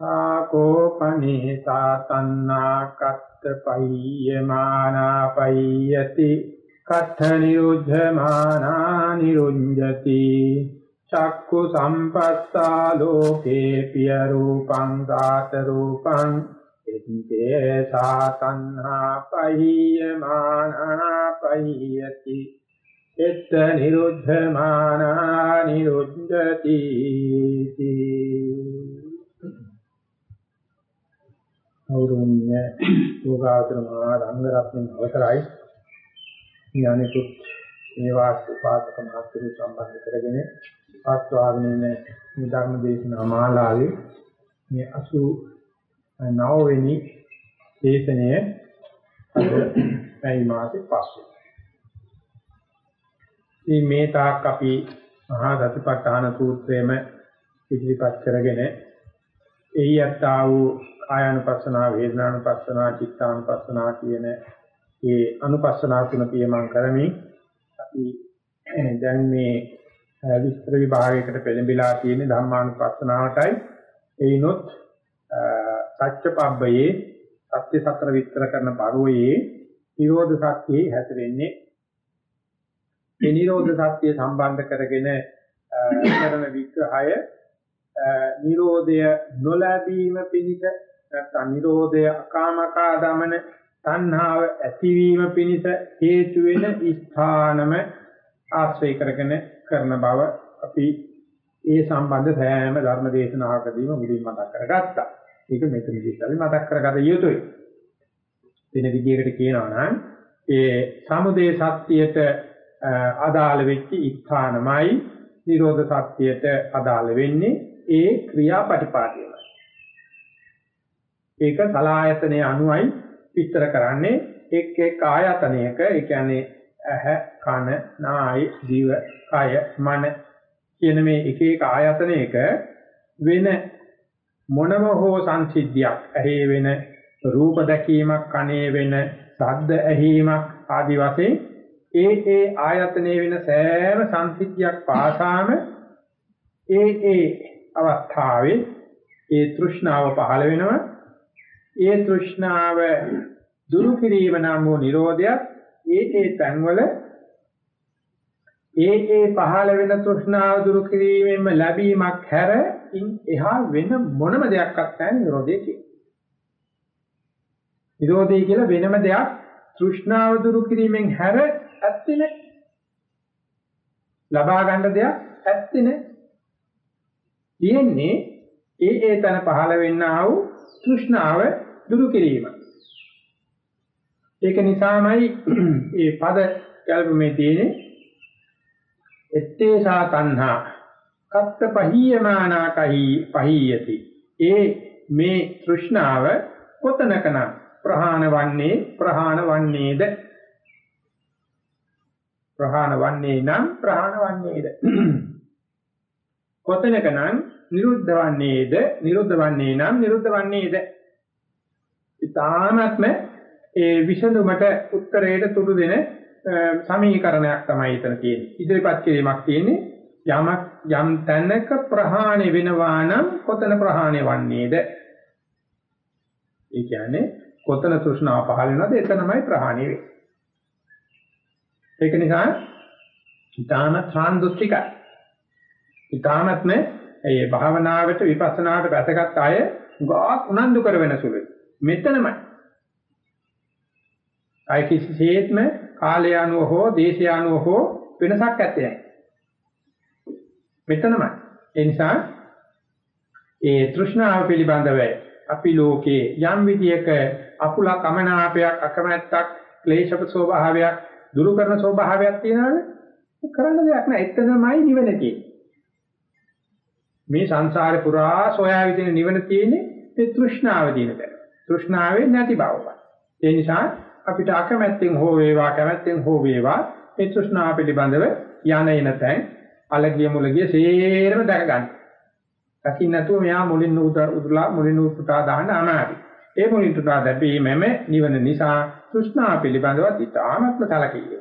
සාකෝ පනිතා තන්නා කත්ත පයියමානා පයියති කත්ථ නිරුද්ධමානා නිරුඤ්ජති චක්කු සම්පස්සා ලෝකේ පිය රූපං සාත රූපං එත්තේ සාතන්හා පයියමානා පයියති එත්ත නිරුද්ධමානා නිරුඤ්ජති ගෞරවනීය යෝගාචර මහා රංගරත්න අවසරයි. ඥානිකුත් මේ වාස්තු පාසක මහත්තුරු සම්බන්ධ කරගෙන ආස්වාදනයේ මේ ධර්ම දේශනා මාලාවේ මේ 89 වෙනි දේශනය අද මේ මාසේ පස්සේ. මේ මේ තාක් අපි මහා සතිපට්ඨාන සූත්‍රයේම ඉදිරිපත් කරගෙන එහි යත්තා වූ කායानुපස්සනා වේදනානුපස්සනා චිත්තානුපස්සනා කියන ඒ අනුපස්සනා තුන පියමන් කරමින් අපි දැන් මේ විස්තර විභාගයකට පෙළඹිලා තියෙන ධම්මානුපස්සනාවටයි එයිනොත් සත්‍යපබ්බයේ සත්‍ය සතර විස්තර කරන පරිවයේ නිරෝධ සත්‍යයේ හැසිරෙන්නේ. ඒ නිරෝධ සත්‍ය සම්බන්ධ කරගෙන කරන විග්‍රහය නිරෝධය නොලැබීම පිණිස නැත්නම් නිරෝධය අකාමකා දමන තණ්හාව ඇතිවීම පිණිස හේතු වෙන ස්ථානම ආශ්‍රය කරගෙන කරන බව අපි ඒ සම්බන්ධ සෑම ධර්ම දේශනාවකදීම මුලින් මතක් කරගත්තා. ඒක මෙතනදී අපි මතක් කරගත යුතුයි. වෙන විදිහකට කියනවා නම් ඒ සමුදේ සත්‍යයට අදාළ වෙච්ච ස්ථානමයි නිරෝධ සත්‍යයට අදාළ වෙන්නේ ඒ ක්‍රියාපටිපාටිය. ඒක සලායතනයේ අනුයි විස්තර කරන්නේ. එක් එක් ආයතනයක ඒ කියන්නේ ඇහ කන නායි දිව කය මන කියන මේ එක එක ආයතනයක වෙන මොනම හෝ සංසිද්ධියක් ඇහි වෙන රූප දැකීමක් කනේ වෙන ශබ්ද ඇහිීමක් ආදි වශයෙන් ඒ ඒ ආයතනයේ වෙන සෑම සංසිද්ධියක් පාසාම ඒ ඒ අවස්ථාවේ ඒ තෘෂ්ණාව පහළ වෙනවා. ඒ තෘෂ්ණාව දුරු කිරීම නම් වූ Nirodha ඒ ඒ තන්වල ඒ ඒ පහළ වෙන තෘෂ්ණාව දුරු කිරීමෙන්ම ලැබීමක් හැර ඉන් එහා වෙන මොනම දෙයක්වත් නැහැ Nirodha කියන්නේ. Nirodha කියලා වෙනම දෙයක් තෘෂ්ණාව දුරු කිරීමෙන් හැර ඇත්තේ නැහැ. ලබා ගන්න දෙයක් ඇත්තේ නැහැ. තියෙන්නේ ඒ ඒ තන පහළ වෙන්නා වූ තෘෂ්ණාව දුරු කිරීම. ඒක නිසාමයි මේ පද කල්පමේ තියෙන්නේ. එත්තේසා තණ්හා. කත්ත පහියමානා කහි පහියති. ඒ මේ තෘෂ්ණාව කොතනකන ප්‍රහාණ වන්නේ ප්‍රහාණ වන්නේද? ප්‍රහාණ වන්නේ නම් ප්‍රහාණ වන්නේද? කොතනකනම් නිරුද්ධ වන්නේද? නිරුද්ධ වන්නේ නම් නිරුද්ධ වන්නේද? ඉතාමත්ම ඒ විසඳුමට උත්තරයට තුඩු දෙන සමීකරණයක් තමයි එතන තියෙන්නේ. ඉදිරිපත් කිරීමක් තියෙන්නේ යමක් යම් තැනක ප්‍රහාණය වෙනවා නම් කොතන ප්‍රහාණය වන්නේද? ඒ කියන්නේ කොතන තෘෂ්ණාව පහළ වෙනවද එතනමයි ප්‍රහාණය වෙන්නේ. ඒක නිසා ඊටාම ත්‍රාන්දුස්තිකයි. ඊටාමත්ම මේ භාවනාවට විපස්සනාවට වැටගත් අය ගාක් උනන්දු කරවෙන සුළුයි. මෙතනමයි. අය කිසිසේත්ම කාලය අනුව හෝ දේශය අනුව හෝ වෙනසක් ඇත්තේ නැහැ. මෙතනමයි. ඒ නිසා ඒ තෘෂ්ණාව පිළිබඳව අපි ලෝකේ යම් විදියක අකුලක් අමනාපයක් අකමැත්තක් ක්ලේශක ස්වභාවයක් දුරු කරන ස්වභාවයක් තියෙනවනේ කරන්න දෙයක් නැහැ. එතනමයි නිවන තියෙන්නේ. මේ සංසාරේ පුරා සොයා විදින නිවන තියෙන්නේ මේ තෘෂ්ණාව දින තැන. තෘෂ්ණාවේ නැති බවයි. ඒ නිසා අපිට අකමැත්තෙන් හෝ වේවා කැමැත්තෙන් හෝ වේවා මේ තෘෂ්ණාව පිළිබඳව යන එන තැන් අලගිය මුලගිය සේරම දැක ගන්න. දකින්න නැතුව මෙයා මුලින් උදුලා මුලින් උතුටා දාන්න අමාරුයි. ඒ මුලින් උතුටා දැපීමම නිවන නිසා තෘෂ්ණාව පිළිබඳව ඉතාමත්ම සැලකිලි.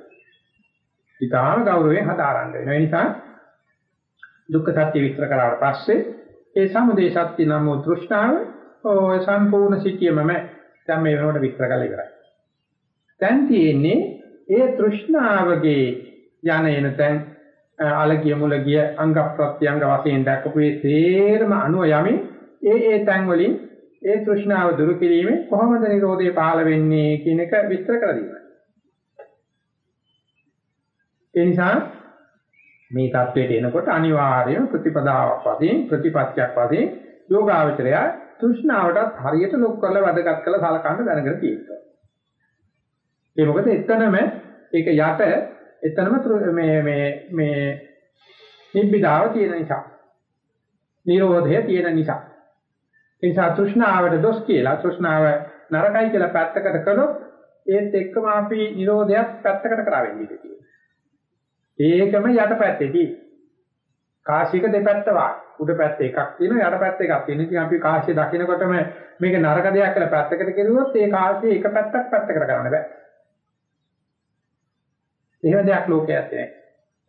ඉතාම ගෞරවයෙන් හදාරන්න වෙනවා. ඒ නිසා දුක්ඛ සත්‍ය විස්තර කරාට පස්සේ ඒ සමුදය සත්‍ය නම් වූ තෘෂ්ණාව ඔය සම්පූර්ණ සිටියමම දැන් මේ වෙනකොට විස්තර කරලා ඉවරයි. දැන් තියෙන්නේ ඒ තෘෂ්ණාවගේ යන එන තැන් අලගිය මුලගිය අංග ප්‍රත්‍යංග වශයෙන් දක්වපු ඒ තේරම අනුව යමින් ඒ ඒ තැන් වලින් ඒ තෘෂ්ණාව දුරු කිරීමෙන් කොහොමද නිරෝධය පහළ වෙන්නේ කියන එක විස්තර කරලා දෙනවා. ඒ නිසා මේ தത്വයට එනකොට අනිවාර්යම ප්‍රතිපදාවක් වශයෙන් ප්‍රතිපත්තියක් වශයෙන් යෝගාවචරය තෘෂ්ණාවටත් හරියට ලොක් කරලා වැඩගත් කරලා සලකන්න දැනගෙන තියෙනවා. ඒ මොකද එතනම ඒක යට එතනම මේ මේ මේ නිබ්බිදාව තියෙන නිසා. නිරෝධය තියෙන නිසා. ඒ නිසා තෘෂ්ණාවට දොස් කියලා තෘෂ්ණාව නරකයි කියලා පැත්තකට කළොත් ඒත් එක්කම අපි නිරෝධයක් පැත්තකට කරවෙන්නේ කියලා. ඒකම යටපැත්තේදී කාශික දෙපැත්ත වා උඩ පැත්ත එකක් තියෙනවා යට පැත්ත එකක් තියෙනවා. ඉතින් අපි කාශිය දකිනකොටම මේක නරක දෙයක් කියලා පැත්තකට කෙරුවොත් ඒ කාශිය එක පැත්තක් පැත්තකට කරන්න බෑ. එහෙම දෙයක් ලෝකයේ නැහැ.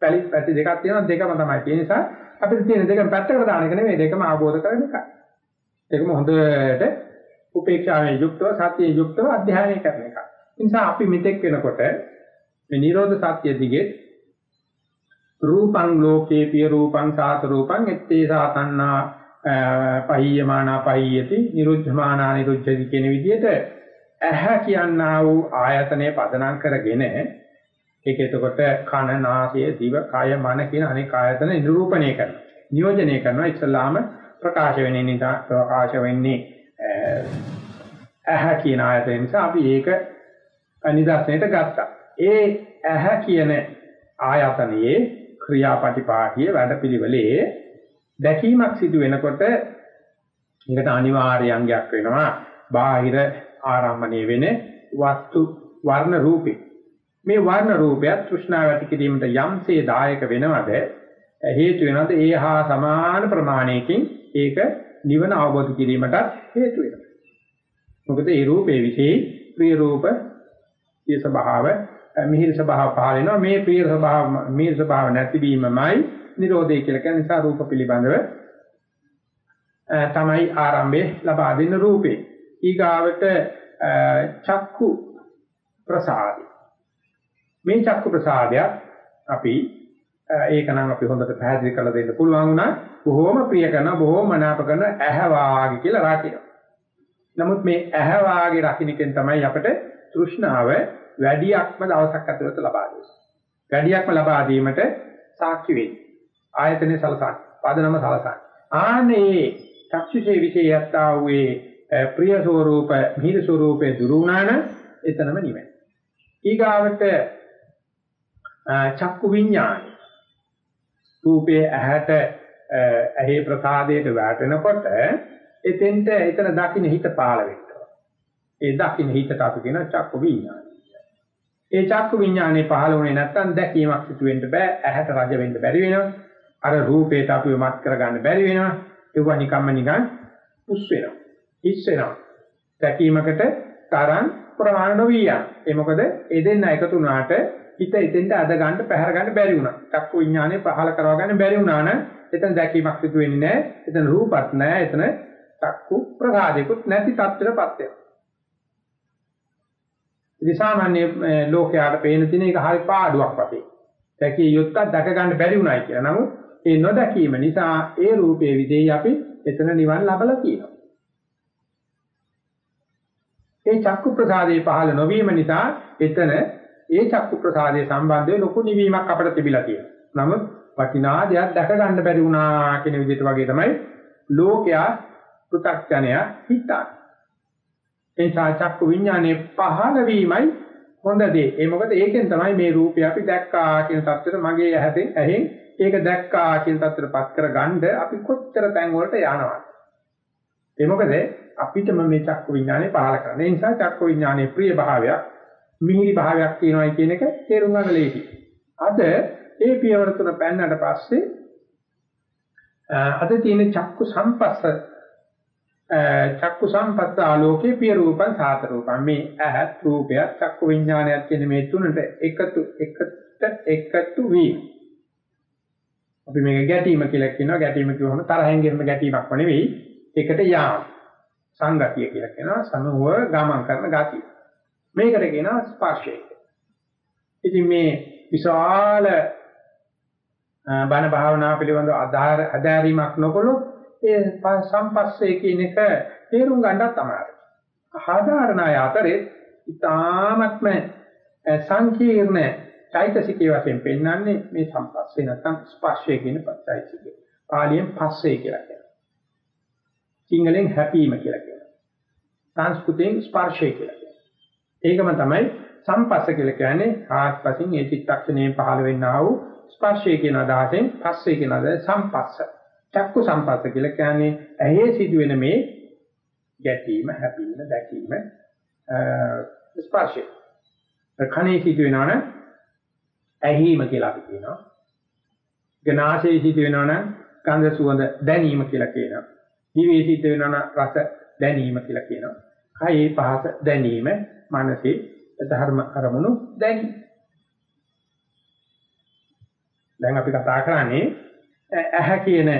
පැලි පැති දෙකක් තියෙනවා දෙකම තමයි. ඒ නිසා අපිට තියෙන දෙකම පැත්තකට දාන එක නෙමෙයි දෙකම ආબોධ කරගෙන එකයි. ඒකම හොඳට උපේක්ෂාවෙන් යුක්තව සතියේ යුක්තව අධ්‍යයනය කරන එක. ඒ නිසා අපි මෙතෙක් වෙනකොට මේ නිරෝධ සත්‍ය දිගේ රූපං ලෝකේ පිය රූපං සාත රූපං ettේ සාතන්නා පහියමානා පහියති නිරුද්ධමානා නිරුද්ධති කියන විදිහට ඇහැ කියනා වූ ආයතනය පදනම් කරගෙන ඒක එතකොට කන නාසය දිව කය මන කියන අනෙක් ආයතන නිරූපණය කරනවා. නියෝජනය කරනවා. ඉස්ලාම ප්‍රකාශ වෙන්නේ නිසා ප්‍රකාශ වෙන්නේ ඇහැ කියන ආයතනය නිසා අපි ඒක නිදර්ශනයට ගත්තා. ඒ ඇහැ කියන ආයතනයේ ක්‍රියාපටිපාටිය වැඩපිළිවෙලේ දැකීමක් සිදු වෙනකොට ඒකට අනිවාර්ය අංගයක් වෙනවා. බාහිර ආරම්භණය වෙන වස්තු වර්ණ රූපේ. මේ වර්ණ රූපය තෘෂ්ණාව ඇති කිරීමට යම්සේ දායක වෙනවද? හේතු වෙනවද? ඒ හා සමාන ප්‍රමාණයකින් ඒක නිවන අවබෝධ කිරීමට හේතු වෙනවා. මොකද ඒ රූපේ විශේෂ ප්‍රිය රූප ඒ ස්වභාව මිහිරි ස්වභාව පහල වෙනවා. මේ ප්‍රිය ස්වභාව මිහිරි ස්වභාව නැතිවීමමයි නිරෝධය කියලා. කියන නිසා රූප පිළිබඳව තමයි ආරම්භයේ ලබා දෙන රූපේ. ඊගාවට චක්කු ප්‍රසාදය. මේ චක්කු ප්‍රසාදයක් අපි ඒක නම් අපි හොඳට පැහැදිලි කරලා දෙන්න පුළුවන් වුණා. බොහොම ප්‍රිය කරන බොහොම මනාප කරන ඇහැ වාගේ කියලා රකින්න. නමුත් මේ ඇහැ වාගේ රකින්නකෙන් තමයි අපිට තෘෂ්ණාව වැඩියක්ම දවසක් ඇතුළත ලබා දෙන්නේ. වැඩියක්ම ලබා දීමට සාක්ෂි වෙන්නේ. ආයතනේ සලසන, පදනම සලසන. ආනේ චක්ෂුෂේ විශේෂයත්තා වූ ප්‍රිය ස්වરૂප, මිහිර ස්වરૂපේ දුරුණාන එතනම නිවැ. ඊගාවට චක්කු විඥානයි. රූපේ ඇහැට ඇහි ප්‍රසාදයට වැටෙනකොට එතෙන්ට එතන දකින්න හිත පාළ වෙනවා. ඒ දකින්න හිතට අපි කියන චක්කු විඥානයි. ඒ චක්කු විඥානේ පහළ වුණේ නැත්නම් දැකීමක් සිදු වෙන්න බෑ. ඇහැට රජ වෙන්න බැරි වෙනවා. අර රූපේට අපිව මත් කරගන්න බැරි වෙනවා. ඒවා නිකම්ම නිකන් උස් වෙනවා. හිස් වෙනවා. දැකීමකට තරම් ප්‍රමාණ නොවිය. ඒ මොකද ඒ දෙන්න එකතු වුණාට හිත එතෙන්ට අද ගන්න පැහැර ගන්න බැරි වුණා. චක්කු විඥානේ පහළ කරව ගන්න බැරි වුණා නම් එතන දැකීමක් සිදු වෙන්නේ නැහැ. එතන රූපත් නැහැ. එතන චක්කු ප්‍රසාදිකුත් නැති තත්ත්වයටපත් වෙනවා. ඉතින් සාමාන්‍ය ලෝකයාට පේන තියෙන එක හරි පාඩුවක් වගේ. දැකිය යුත්තක් දැක ගන්න බැරි උනායි කියලා. නමුත් ඒ නොදැකීම නිසා ඒ රූපේ විදේ අපි එතන නිවන් ලබලා තියෙනවා. ඒ චක්කු ප්‍රසාදේ පහළ නොවීම නිසා එතන ඒ චක්කු ප්‍රසාදේ සම්බන්ධව ලොකු නිවීමක් අපිට තිබිලා තියෙනවා. නමුත් වටිනා දෙයක් දැක ගන්න බැරි වුණා කියන විදිහට වගේ තමයි ලෝකයා පෘථග්ජනය හිතන්නේ. ඒ චක්කු විඥානේ පහළ වීමයි හොඳ දේ. ඒ මොකද ඒකෙන් තමයි මේ රූපය අපි දැක්කා කියන தත්ත්වෙට මගේ ඇහෙන් ඇහෙන් ඒක දැක්කා කියන தත්ත්වෙටපත් කරගන්න අපි කොච්චර තැන් වලට යනවද? ඒ මොකද අපිටම මේ චක්කු විඥානේ පහළ කරන. ඒ නිසා චක්කු විඥානේ ප්‍රිය භාවයක් මිහිරි භාවයක් තියෙනවායි කියන එක තේරුම් ගන්න ලේසියි. අද ඒ පියවර තුන පෙන්නට පස්සේ අද තියෙන චක්කු සම්පස්ස චක්කු සම්පස්ස ආලෝකේ පිය රූපං සාත රූපං. මේ ඇහත් රූපය චක්කු විඥානයත් කියන මේ තුනට එකතු එකට එකතු වී අපි මේක ගැටීම කියලා කියනවා. ගැටීම කියවම තරහෙන් ගෙන්න ගැටීමක් නෙවෙයි. ඒකට යාම. සංගතිය කියලා කියනවා. සමුව ගමන් කරන ගතිය මේකට කියනවා ස්පර්ශය. ඉතින් මේ විශාල බණ භාවනා පිළිබඳව ආධාර අධාරීමක් නොකළොත් ඒ සම්පස්සේ කියන එක තේරුම් ගන්නත් අමාරුයි. ආධාරණය අතරේ ඊ타ත්ම සංකීර්ණ චෛතසිකයේ වශයෙන් පෙන්වන්නේ මේ සම්පස්සේ නැත්නම් ස්පර්ශය කියන පස්සයිසිකේ. පාලියෙන් පස්සේ කියලා කියනවා. සිංහලෙන් හැපීම කියලා කියනවා. සංස්කෘතෙන් ස්පර්ශය කියලා කියනවා. ඒකම තමයි සම්පස්ස කියලා කියන්නේ ආත්පසින් ඒ චිත්තක්ෂණයෙන් පහළ වෙන්නා වූ ස්පර්ශය කියන අදහසෙන් පස්සේ කියන අදහස සම්පස්ස. චක්කු සම්පස්ස කියලා කියන්නේ ඇහි සිදුවෙන මේ ගැටීම, හැපීම, දැකීම ස්පර්ශය. කනේ සිදුවෙනවනම් ඇහිම කියලා අපි කියනවා. ගනාශයේ සිදුවෙනවනම් ගන්ධ සුවඳ දැනීම කියලා කියනවා. දිවේ සිදුවෙනවනම් රස දැනීම කියලා කියනවා. කයේ පහස දැනීම, මනසේ ධර්ම අරමුණු දැනීම. දැන් අපි කතා කරන්නේ ඇහැ කියන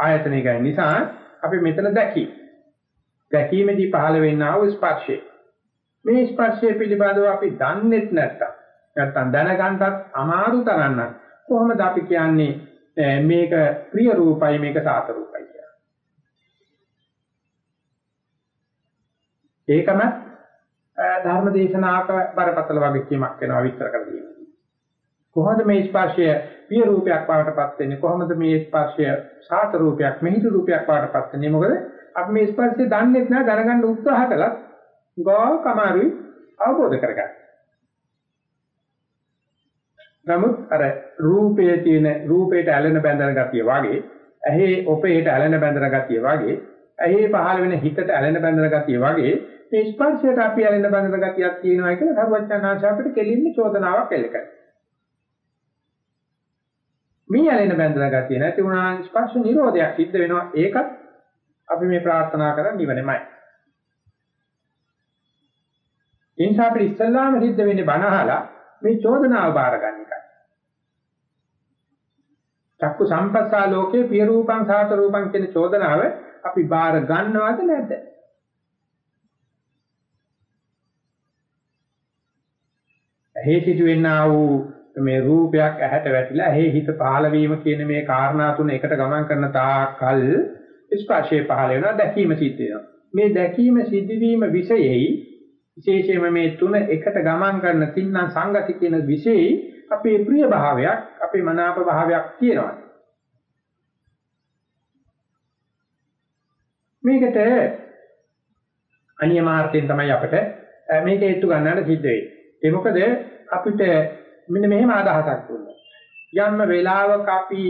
ආයතනය ගැන නිසා අපි මෙතන දැකි. දැකීමේදී පහළ වෙන්නා වූ ස්පර්ශය. මේ ස්පර්ශය පිළිබඳව අපි දන්නේත් නැත්තම් නැත්තම් දැනගන්නත් අමාරු තරන්න කොහොමද අපි කියන්නේ මේක ප්‍රිය රූපයි මේක සාත රූපයි කියලා. ඒකම ධර්ම දේශනාක බරපතල වගේ කීමක් වෙනවා විස්තර කරලා කොහොමද මේ ස්පර්ශය පිය රූපයක් වඩටපත් වෙන්නේ කොහොමද මේ ස්පර්ශය සාත රූපයක් මිහිඳු රූපයක් වඩටපත් වෙන්නේ මොකද අපි මේ ස්පර්ශය දන්නේ නැහැ දැනගන්න උත්සාහ කළත් ගාව කමාරුයි අවබෝධ කරගන්න. නමුත් අර රූපයේ තියෙන රූපයට ඇලෙන බැඳෙන ගතිය වගේ ඇහි ඔපේට ඇලෙන බැඳෙන ගතිය වගේ ඇහි පහළ වෙන හිතට ඇලෙන බැඳෙන ගතිය වගේ මේ ස්පර්ශයට අපි ඇලෙන බැඳෙන ගතියක් තියෙනවා කියලා සර්වඥාන්සේ අපිට කෙලින්ම චෝදනාවක් එල්ල කරනවා. මේ ඇලෙන බැඳලා ගතිය නැති වුණා ස්පර්ශ නිරෝධයක් සිද්ධ වෙනවා. ඒකත් අපි මේ ප්‍රාර්ථනා කරන නිවනමයි. ඒ නිසා අපිට ඉස්සල්ලාම සිද්ධ වෙන්නේ බණහලා මේ චෝදනාව බාර ගන්න එකයි. චක්කු සම්පස්සා ලෝකේ පිය රූපං සාත රූපං කියන චෝදනාව අපි බාර ගන්නවද නැද්ද? ඇහි සිදුවෙනා වූ මේ රූපයක් ඇහැට වැටිලා ඇහි හිත පහළ වීම කියන මේ කාරණා තුන එකට ගමන් කරන තාකල් ස්පර්ශයේ පහළ වෙනවා දැකීම සිද්ධ වෙනවා. මේ දැකීම සිද්ධවීම විශේෂයි විශේෂයෙන්ම මේ තුන එකට ගමන් කරන තින්නම් සංගති කියන විශේෂයි අපේ ප්‍රිය භාවයක් අපේ මනාප භාවයක් තියෙනවා. මේකට අනියමාර්ථයෙන් තමයි අපිට මේක හේතු ගන්නට සිද්ධ වෙන්නේ. ඒ මොකද අපිට මෙන්න මෙහෙම අදහසක් දුන්නා. යම්ම වෙලාවක අපි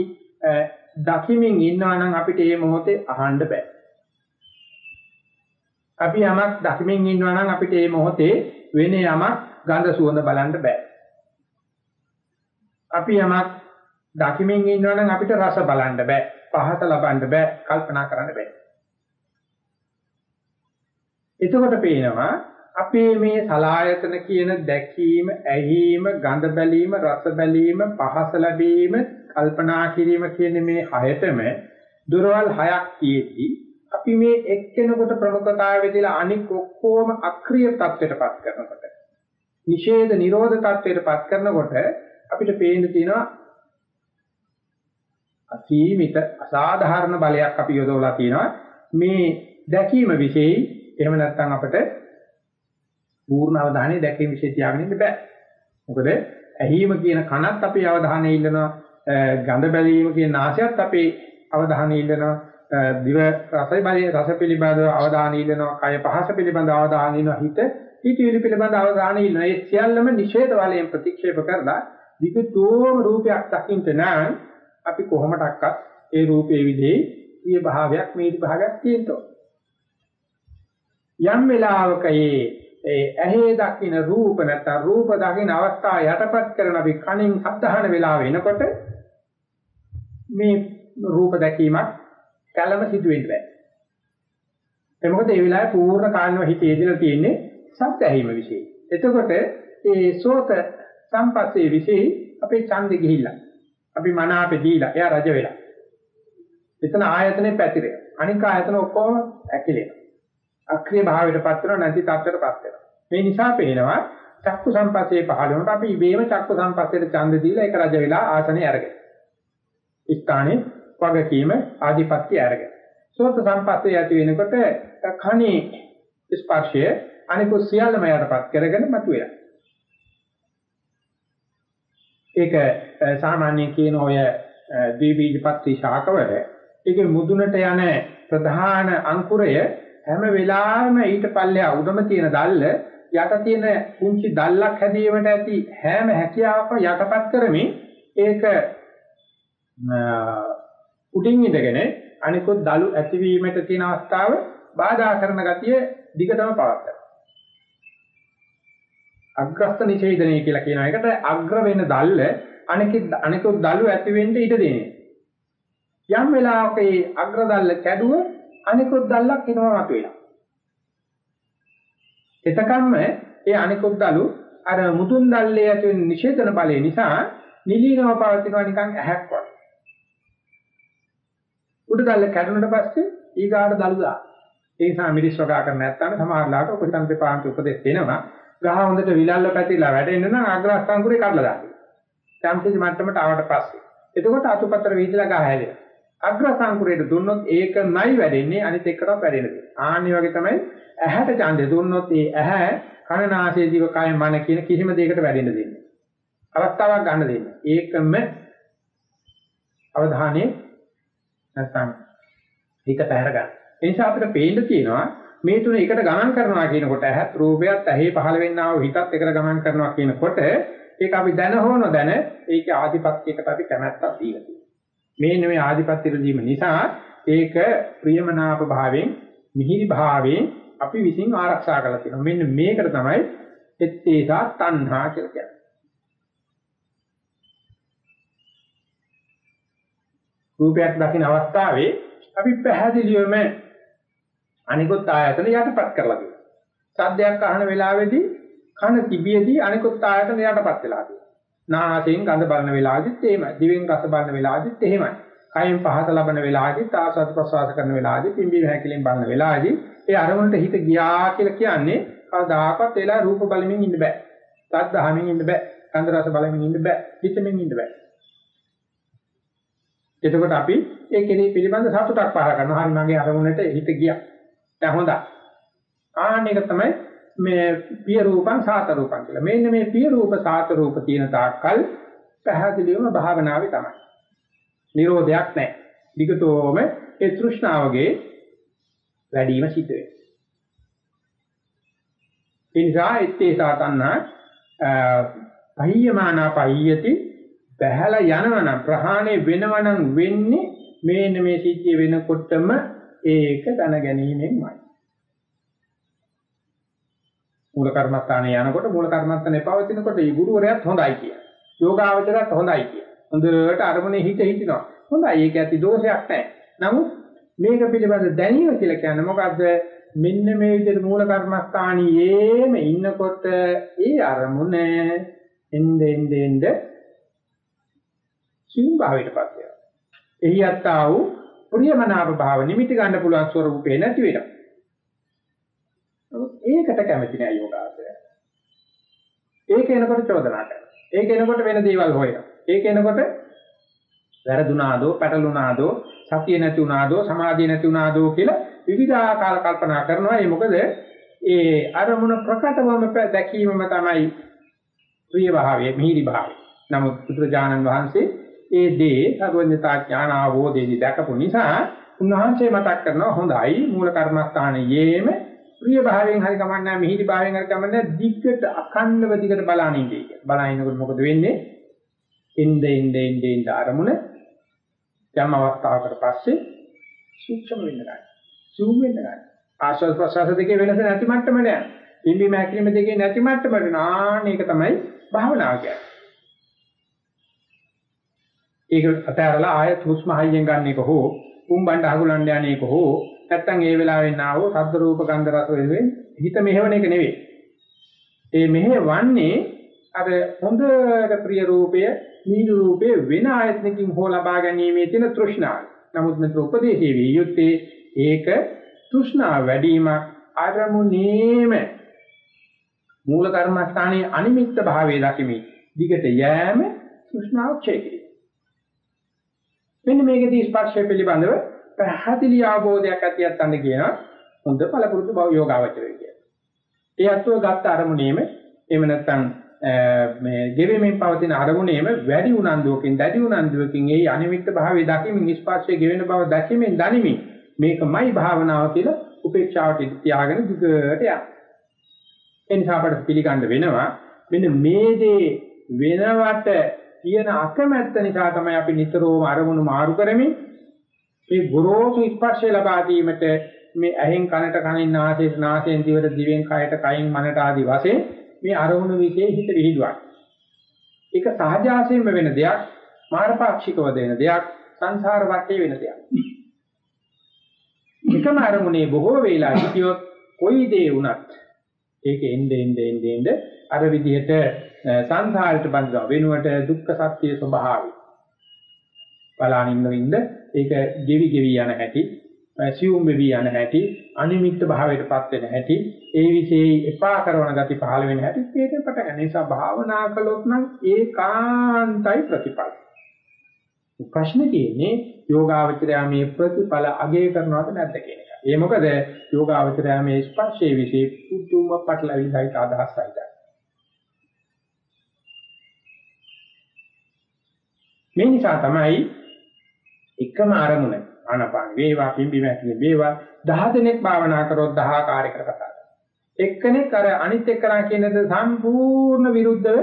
දකිමින් ඉන්නවා නම් අපිට මේ මොහොතේ අහන්න බෑ. අපි යමක් දකිමින් ඉන්නවා නම් අපිට මේ මොහොතේ වෙන යමක් ගඳ සුවඳ බලන්න බෑ. අපි යමක් දකිමින් ඉන්නවා නම් අපිට රස බලන්න බෑ. පහත ලබන්න බෑ. කල්පනා කරන්න බෑ. එතකොට පේනවා අපේ මේ සලායතන කියන දැකීම, ඇහිීම, ගඳ බැලීම, රස බැලීම, පහස ලැබීම, කල්පනා කිරීම කියන මේ හයතම දුරවල් හයක් තියෙද්දි අපි මේ එක්කෙනෙකුට ප්‍රමුඛතාවය දීලා අනික් ඔක්කොම අක්‍රීය තත්ත්වයටපත් කරනකොට නිෂේධ නිරෝධ තත්ත්වයටපත් කරනකොට අපිට පේන්න තියෙනවා අසීමිත අසාධාරණ බලයක් අපි යොදවලා තියෙනවා. මේ දැකීම વિશેයි එහෙම නැත්නම් අපිට පූර්ණ අවධානය දැකීම විශේෂ තියාගෙන ඉන්න බෑ. මොකද ඇහිම කියන කනත් අපේ අවධානය ඉල්ලනවා, ගඳ බැලීම කියන නාසයත් අපේ අවධානය ඉල්ලනවා, දිව රසයි බලයේ රස පිළිබඳව අවධානය ඉල්ලනවා, කය පහස පිළිබඳව අවධානය ඉල්ලනවා, හිත හිතවිලි පිළිබඳව අවධානය ඉල්ලනවා. ඒ සියල්ලම නිෂේධ වලයෙන් ප්‍රතික්ෂේප කරලා විකතෝම රූපයක් දකින්න නම් අපි කොහොමඩක්වත් ඒ රූපේ විදිහේ ප්‍රිය භාවයක් මේදි භාවයක් තියෙනවා. යම් වෙලාවක ඒ ඒ ඇහි දකින්න රූප නැත්නම් රූප දකින්න අවස්ථාව යටපත් කරන අපි කණින් සද්ධාහන වෙලාව එනකොට මේ රූප දැකීමක් කලම සිදු වෙන්න බෑ. ඒ මොකද ඒ වෙලාවේ පූර්ණ කාලනව හිතේ ඉඳලා තියෙන්නේ සත්‍ය ඇහිම વિશે. එතකොට ඒ සෝත සම්පස්සේ વિશે අපේ ඡන්දෙ ගිහිල්ලා. අපි මන අපේ දීලා එයා රජ වෙලා. එතන ආයතනේ පැතිරේ. අනික ආයතන ඔක්කොම ඇකිලෙනවා. අක්‍රීය භාවයටපත් වෙනවා නැති තත්ත්වයටපත් වෙනවා. මේ නිසා පේනවා චක්කු සම්පස්සේ පහළ වෙනකොට අපි ඉබේම චක්කු සම්පස්සේට ඡන්ද දීලා ඒක රජ වෙලා ආසනේ අරගෙන. ස්ථානේ වගකීම ආධිපත්‍ය අරගෙන. සෝත සම්පස්සේ ඇති වෙනකොට කණේ ස්පර්ශය අනිකුත් සියල්ලම යටපත් කරගෙන මතුවෙලා. ඒක සාමාන්‍යයෙන් කියන ඔය ද්විබීජපත්‍රි ශාකවල ඒකේ මුදුනට යන ප්‍රධාන අංකුරය හැම වෙලාවෙම ඊට පල්ලෙහා උඩම තියෙන දැල්ල යට තියෙන කුංචි දැල්ලක් හැදීමට ඇති හැම හැකියාවක්ම යටපත් කරමින් ඒක උඩින් ඉඳගෙන අනිකුත් දලු ඇතිවීමට තියෙන අවස්ථාව බාධා කරන ගතිය දිගටම පවත්නවා. අග්‍රස්ත නිෂේධනය කියලා කියන එකට අග්‍ර වෙන දැල්ල අනිකුත් අනිකුත් දලු ඇති වෙන්න ඉඩ දෙන්නේ. යම් වෙලාවක ඒ අග්‍ර දැල්ල කැඩුව අනිකුත් දැල්ලක් එනවා මතුවෙලා. එතකම්ම ඒ අනිකුත් දලු අර මුතුන් දැල්ලේ ඇති වෙන නිෂේධන බලය නිසා නිලීනව පවතිනවා නිකන් ඇහැක් වගේ. උඩ දැල්ල කැඩුණට පස්සේ ඊගාට දලු දා. ඒ නිසා මිරිස් වගා කර නැත්නම් සමහරලාට උපරිතන් දෙපාන්ති උපදෙස් දෙනවා. ගහ හොඳට විලල්ල පැතිලා වැඩෙන්න නම් අග්‍රස්ථාංකුරේ කඩලා දාන්න. සම්පූර්ණ මට්ටමට ආවට පස්සේ. එතකොට අතුපතර වීදලා ගහ හැදෙනවා. අග්‍රසංකුරයට දුන්නොත් ඒකමයි වැඩෙන්නේ අනිත් එකටත් වැඩෙන්නේ. ආනි වගේ තමයි ඇහැට ඡන්දය දුන්නොත් ඒ ඇහැ කන නාසය දිව කය මන කියන කිසිම දෙයකට වැඩෙන්න දෙන්නේ. අවස්ථාවක් ගන්න දෙන්නේ. ඒකම අවධානයේ නැත්නම් හිත පැහැර ගන්න. ඒ නිසා අපිට පේන්න තියෙනවා මේ තුන එකට ගමන් කරනවා කියනකොට ඇහත් රූපයත් ඇහි පහළ වෙන්නා වූ හිතත් එකට ගමන් කරනවා කියනකොට ඒක අපි දැන හෝ නොදැන ඒකේ ආධිපත්‍යයකට අපි කැමැත්තක් දීලා තියෙනවා. මේ නෙමෙයි ආධිපත්‍ය දීම නිසා ඒක ප්‍රියමනාප භාවයෙන් මිහිරි භාවයෙන් අපි විසින් ආරක්ෂා කරලා තියෙනවා. මෙන්න මේකට තමයි එත්තේසා තණ්හා කියලා කියන්නේ. රූපයක් දකින අවස්ථාවේ අපි පැහැදිලිවම අනිකුත් ආයතන යටපත් කරලා තියෙනවා. සද්දයක් අහන වෙලාවේදී කන තිබියදී අනිකුත් ආයතන යටපත් වෙලා තියෙනවා. නාසයෙන් ගඳ බලන වෙලාවෙදිත් එහෙමයි. දිවෙන් රස බලන වෙලාවෙදිත් එහෙමයි. කයෙන් පහස ලබන වෙලාවෙදිත් ආසත් ප්‍රසවාස කරන වෙලාවෙදිත් පිම්බි හැකිලෙන් බලන වෙලාවෙදි ඒ අරමුණට හිත ගියා කියලා කියන්නේ කවදාකවත් ඒලා රූප බලමින් ඉන්න බෑ. සද්ද අහමින් ඉන්න බෑ. ගන්ධ රස බලමින් ඉන්න බෑ. හිතමින් ඉන්න බෑ. එතකොට අපි ඒ කෙනේ පිළිබඳ සතුටක් පහල කරනවා. හරි මගේ අරමුණට හිත ගියා. දැන් හොඳයි. ආන්න එක තමයි මේ පිය රූපං සාත රූපං කියලා. මෙන්න මේ පිය රූප සාත රූප තියෙන තාක්කල් පැහැදිලිවම භාවනාවේ තමයි. නිරෝධයක් නැහැ. විකතෝම ඒ තෘෂ්ණාවගේ වැඩිම සිද්ධ වෙනවා. ඒ නිසා ettේ සාතන්නා පහියමානා පහියති බහැලා යනවනම් ප්‍රහාණය වෙනවනම් වෙන්නේ මේන මේ සිද්ධිය වෙනකොටම ඒක දැන ගැනීමෙන්මයි. මූල කර්මස්ථානේ යනකොට මූල කර්මස්ථානේ පවතිනකොට මේ ගුරුවරයාත් හොඳයි කියන. යෝගාවචරයත් හොඳයි කියන. හොඳට අරමුණේ හිත හිටිනවා. හොඳයි ඒක ඇති දෝෂයක් නැහැ. නමුත් මේක පිළිබඳ දැනීම කියලා කියන්නේ මොකද්ද? මෙන්න මේ විදිහට මූල කර්මස්ථානියේම ඉන්නකොට ඒ අරමුණ එnde ende ende සිං භාවයටපත් වෙනවා. එහි යත්තා වූ ප්‍රියමනාප භාව නිමිති ගන්න පුළුවන් ස්වරූපේ නැති වෙනවා. ඒකට කැමති නෑ යෝගාවචරය. ඒක එනකොට චෝදනා කරනවා. ඒක එනකොට වෙන දේවල් හොයනවා. ඒක එනකොට වැරදුනාදෝ, පැටලුනාදෝ, සතිය නැති වුණාදෝ, සමාධිය නැති වුණාදෝ කියලා විවිධාකාර කල්පනා කරනවා. ඒ මොකද ඒ අරමුණ ප්‍රකටවම දැකීමම තමයි ප්‍රිය භාවය, මිහිරි භාවය. නමුත් බුදුරජාණන් වහන්සේ ඒ දේ සර්වඥතා ඥාන අවබෝධයේදී දැකපු නිසා උන්වහන්සේ මතක් කරනවා හොඳයි මූල කර්මස්ථානයේම ප්‍රිය භාවයෙන් හරි කමන්නේ මිහිරි භාවයෙන් හරි කමන්නේ දිග්ගට අඛණ්ඩව දිගට බලන්නේ කියන්නේ. බලනකොට මොකද වෙන්නේ? එnde ende ende ende අරමුණ යම් අවස්ථාවකට පස්සේ සූක්ෂම වෙන්න ගන්නවා. සූම් වෙන්න ගන්නවා. ආශ්වාස ප්‍රශ්වාස දෙකේ වෙනස නැති මට්ටමට යනවා. පිම්බි මහැකිලිම දෙකේ නැති මට්ටමට නාන්න ඒක තමයි භාවනාව කියන්නේ. ඒක අතහැරලා ආයත් හුස්ම හයියෙන් ගන්න එක හෝ උම්බණ්ඩ අහුලන්න යන එක හෝ නැත්තම් ඒ වෙලාවෙන් ආවෝ ශබ්ද රූප ගන්ධ රස වෙනුවෙන් හිත මෙහෙවන එක නෙවෙයි. ඒ මෙහෙවන්නේ අර හොඳට ප්‍රිය රූපය, නීඩ රූපය වෙන ආයතනකින් හෝ ලබා ගැනීමේ තියෙන තෘෂ්ණාව. නමුත් මෙතන උපදේශයේ විය යුත්තේ ඒක තෘෂ්ණාව වැඩිම අරමුණේම මූල කර්මස්ථානයේ අනිමිත්ත භාවයේ දකිමි. දිගට යෑම තෘෂ්ණාව ක්ෂය කිරීම. මෙන්න මේකදී ස්පර්ශය පිළිබඳව පැහැදිලි අවබෝධයක් ඇතියක් ගන්න කියන හොඳ පළපුරුදු භව යෝගාවචරය කියන. ඒ අත්ව ගත්ත අරමුණේම එහෙම නැත්නම් මේ ගෙවෙමින් පවතින අරමුණේම වැඩි උනන්දුවකින් දැඩි උනන්දුවකින් ඒ අනිමිත්ත භාවයේ දකිමින් ස්පර්ශයේ ගෙවෙන බව දැකීමෙන් දනිමින් මේකමයි භාවනාව කියලා උපේක්ෂාවට තියාගෙන දුකට යනවා. ඒ නිසා අපට පිළිගන්න වෙනවා මෙන්න මේ දේ වෙනවට තියෙන අකමැත්ත නිසා තමයි අපි නිතරම අරමුණු මාරු කරමින් මේ ගොරෝසු ස්පර්ශය ලබා දීමට මේ ඇහෙන් කනට කනින් නාසයෙන් නාසයෙන් දිවට දිවෙන් කයට කයින් මනට ආදී වශයෙන් මේ අරමුණු විශේෂ හිත විහිදුවයි. ඒක සහජාසයෙන්ම වෙන දෙයක්, මාර්ගපාක්ෂිකව දෙන දෙයක්, සංසාර වටේ වෙන දෙයක්. එකම අරමුණේ බොහෝ වේලා හිටියොත් කොයි දේ වුණත් ඒක එnde ende ende ende අර විදිහට සංසාරයට බඳිනවා වෙනුවට දුක්ඛ සත්‍ය ස්වභාවය බලානින්න ඉන්න ඒක ගෙවි ගෙවි යන හැටි සියුම් වෙවි යන හැටි අනිමිත්ත භාවයටපත් වෙන හැටි ඒ විශේෂ එපා කරන ගති පහළ වෙන හැටි ඒක පටන් ගන්න නිසා භාවනා කළොත් නම් ඒකාන්තයි ප්‍රතිඵල ප්‍රශ්නේ තියෙන්නේ යෝගාවචරය මේ ප්‍රතිඵල අගය කරනවද නැද්ද කියන එක. ඒ මොකද යෝගාවචරය මේ ස්පර්ශයේ විශේෂ පුදුම පටලවිලයි අදහසයි. මේ නිසා තමයි එකම අරමුණ ආනපාන වේවා පිම්බි මැකිලි වේවා 10 දිනක් භාවනා කරොත් 10 ආකාරයකට කතා කරනවා. එක්කෙනෙක් අර අනිත් එක්කනා කියන ද සම්පූර්ණ විරුද්ධව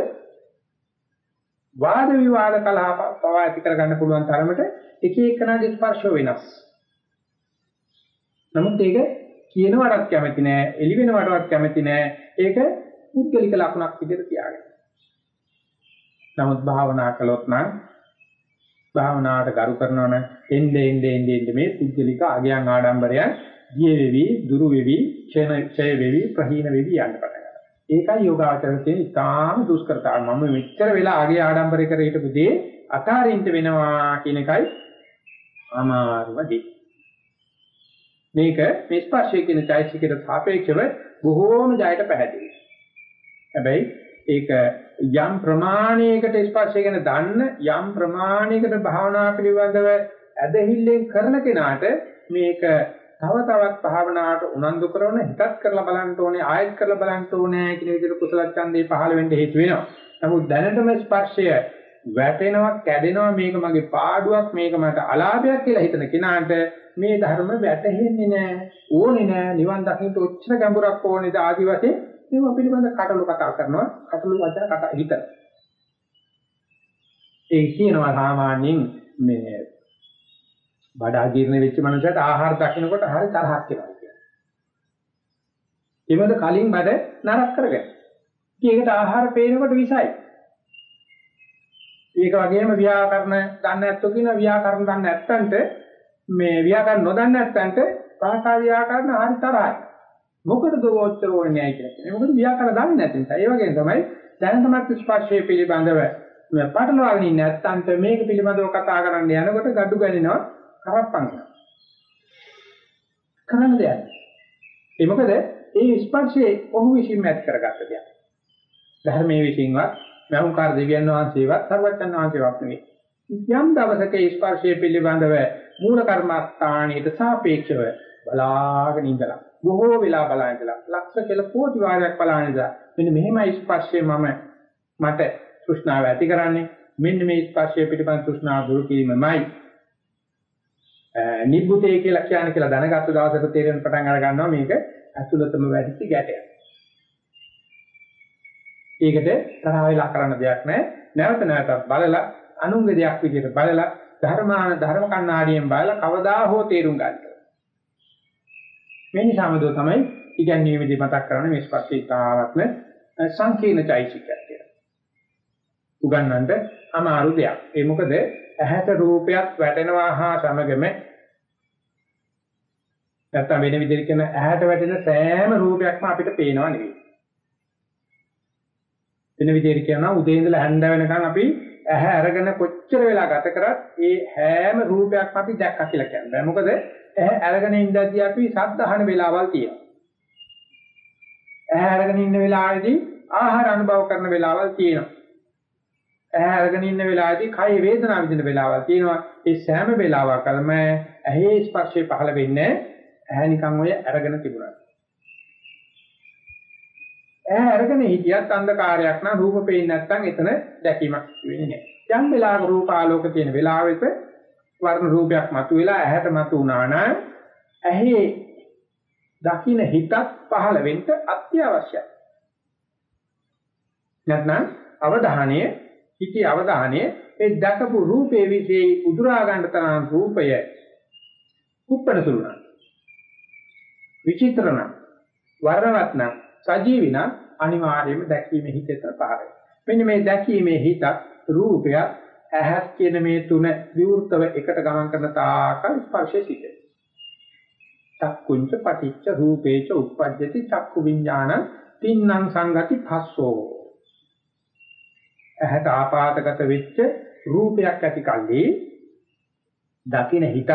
වාද විවාද කලහ පවා ඇති කරගන්න පුළුවන් තරමට එක එකනාගේ ස්පර්ශය වෙනස්. නමුත් ඒක කියනවටත් කැමති නෑ, එළි වෙනවටත් කැමති නෑ. ඒක පුද්ගලික ලක්ෂණක් විදිහට තියාගන්න. නමුත් භාවනා කළොත් නම් භාවනාවට ගරු කරනවන එන්නේ එන්නේ එන්නේ මේ පුද්ගලික අගයන් ආඩම්බරයන් දිය වෙවි දුරු වෙවි ඡේන ඡය වෙවි ප්‍රහීන වෙවි යන්න පටන් ගන්නවා. ඒකයි යෝගාචරයේ තියෙන ඉතාම දුෂ්කරතාව. මම මෙච්චර වෙලා අගය ආඩම්බරය කර හිටපු දේ අතාරින්න වෙනවා කියන එකයි අමාරුම දේ. මේක මේ ස්පර්ශය කියන চৈতසිකයට සාපේක්ෂව බොහෝම ජයට පැහැදිලි. හැබැයි ඒක යම් ප්‍රමාණයකට ස්පර්ශය ගැන දන්න යම් ප්‍රමාණයකට භාවනා පිළිබඳව ඇදහිල්ලෙන් කරන කෙනාට මේක තව තවත් භාවනාවට උනන්දු කරන හිතත් කරලා බලන්න ඕනේ ආයෙත් කරලා බලන්න ඕනේ කියන විදිහට කුසල ඡන්දේ පහළ වෙන්න හේතු වෙනවා. නමුත් දැනටම ස්පර්ශය වැටෙනවා කැඩෙනවා මේක මගේ පාඩුවක් මේක මට අලාභයක් කියලා හිතන කෙනාට මේ ධර්ම වැටහෙන්නේ නැහැ ඕනේ නැහැ නිවන් දකින්න ඔච්චර ගැඹුරක් ඕනේද ආදි වශයෙන් මේවා පිළිබඳ කටළු කතා කරනවා කටළු වචන කතා හිතන. ඒ කියනවා සාමාන්‍යයෙන් මේ බඩ අජීර්ණ වෙච්ච මනුස්සයට ආහාර දකින්නකොට හරි තරහක් එනවා කියන්නේ. ඒවද කලින් බඩ නරක කරගෙන. ඒකට ආහාර පේනකොට විසයි. ඒක වගේම ව්‍යාකරණ දන්නේ නැත්තු කියන ව්‍යාකරණ දන්නේ නැත්තන්ට මේ ව්‍යාකරණ නොදන්නේ නැත්තන්ට භාෂා ව්‍යාකරණ හරි තරහයි. මොකටද ඕච්චර ඕනේ නැහැ කියන්නේ. මොකද ව්‍යාකරණ දන්නේ නැති නිසා. ඒ වගේම තමයි දැනටමත් ස්පර්ශයේ පිළිබඳව පටලවාගෙන ඉන්නේ නැත්තන්ට මේක පිළිබඳව කතා කරන්න යනකොට gadu ගනිනවා කරප්පන් කරන්න දෙයක්. ඒ මොකද ඒ ස්පර්ශයේ ඔහු විසින්ම ඇති කරගත්ත දෙයක්. ධර්මයේ විසින්වත් මහුකාර දෙවියන් වහන්සේවත් සර්වඥාන් වහන්සේවත් නෙවෙයි. යම් දවසක ස්පර්ශයේ පිළිබඳව මූල කර්මස්ථානයට සාපේක්ෂව බලාගෙන ඉඳලා බොහෝ වෙලා බලන ඉඳලා ලක්ෂ කෙල කෝටි වාරයක් බලන ඉඳලා මෙන්න මෙහෙමයි ස්පර්ශය මම මට තෘෂ්ණාව ඇති කරන්නේ මෙන්න මේ ස්පර්ශය පිටිපස්ස තෘෂ්ණාව දුරු කිරීමමයි නිබ්බුතේ කියලා කියන්නේ කියලා දැනගත්ත දවසට තේරෙන පටන් අර ගන්නවා මේක ඇතුළතම වැඩිච්ච ගැටයක්. ඒකට තරහ වෙලා කරන්න දෙයක් නැහැ. නැවත නැවතත් බලලා අනුංග දෙයක් විදිහට බලලා ධර්මාන ධර්ම කණ්ණාඩියෙන් බලලා කවදා හෝ තේරුම් ගන්නවා. මේ නිසාම දෝ තමයි ඉගැන්වීමේදී මතක් කරන්නේ මේ ස්පර්ශය තාවත්ම සංකීර්ණ චෛසිකයක් කියලා. උගන්වන්න අමාරු දෙයක්. ඒ මොකද ඇහැට රූපයක් වැටෙනවා හා සමගම නැත්තම් වෙන විදිහට කියන ඇහැට වැටෙන සෑම රූපයක්ම අපිට පේනවා නෙවෙයි. වෙන විදිහට කියනවා උදේ ඉඳලා හැන්ද වෙනකන් අපි ඇහැ අරගෙන කොච්චර වෙලා ගත කරත් ඒ හැම රූපයක්ම අපි දැක්කා කියලා කියන්නේ. මොකද ඇහැ අරගෙන ඉඳද්දී අපි ශබ්ද අහන වෙලාවල් තියෙනවා. ඇහැ අරගෙන ඉන්න වෙලාවේදී ආහාර අනුභව කරන වෙලාවල් තියෙනවා. ඇහැ අරගෙන ඉන්න වෙලාවේදී කය වේදනාව විඳින වෙලාවල් තියෙනවා. ඒ සෑම වෙලාවකම ඇහි ස්පර්ශය පහළ වෙන්නේ ඇහැ නිකන් ඔය අරගෙන තිබුණා. ඇහැ අරගෙන හිටියත් අන්ධකාරයක් නම් රූප පේන්නේ නැත්නම් එතන දැකීමක් වෙන්නේ නැහැ. යම් වෙලාවක රූප ආලෝක තියෙන වෙලාවෙක වර්ණ රූපයක් මතුවෙලා ඇහැට මතු වුණා නම් ඇහි දකින්න හිතත් පහළ වෙන්න අත්‍යවශ්‍යයි. නැත්නම් අවධානය හිතේ අවධානය ඒ දකපු රූපේ විශේෂ උදුරා ගන්න තරම් රූපය කුප්පණ සුළුනා විචිත්‍රණ වර්ණවත්න සජීවින අනිවාර්යයෙන්ම දැකීමේ හිතේත පහරයි මෙන්න මේ දැකීමේ හිත රූපය ඇහත් කියන මේ තුන විවෘතව එකට ගමන් කරන තාකල් ස්පර්ශය සිටේ චක්කුංච පටිච්ච රූපේච උප්පජ්ජති චක්කු විඥාන තින්නම් සංගති පස්සෝ ඇහැට ආපාතගත වෙච්ච රූපයක් ඇති කල්ලි දකින හිතත්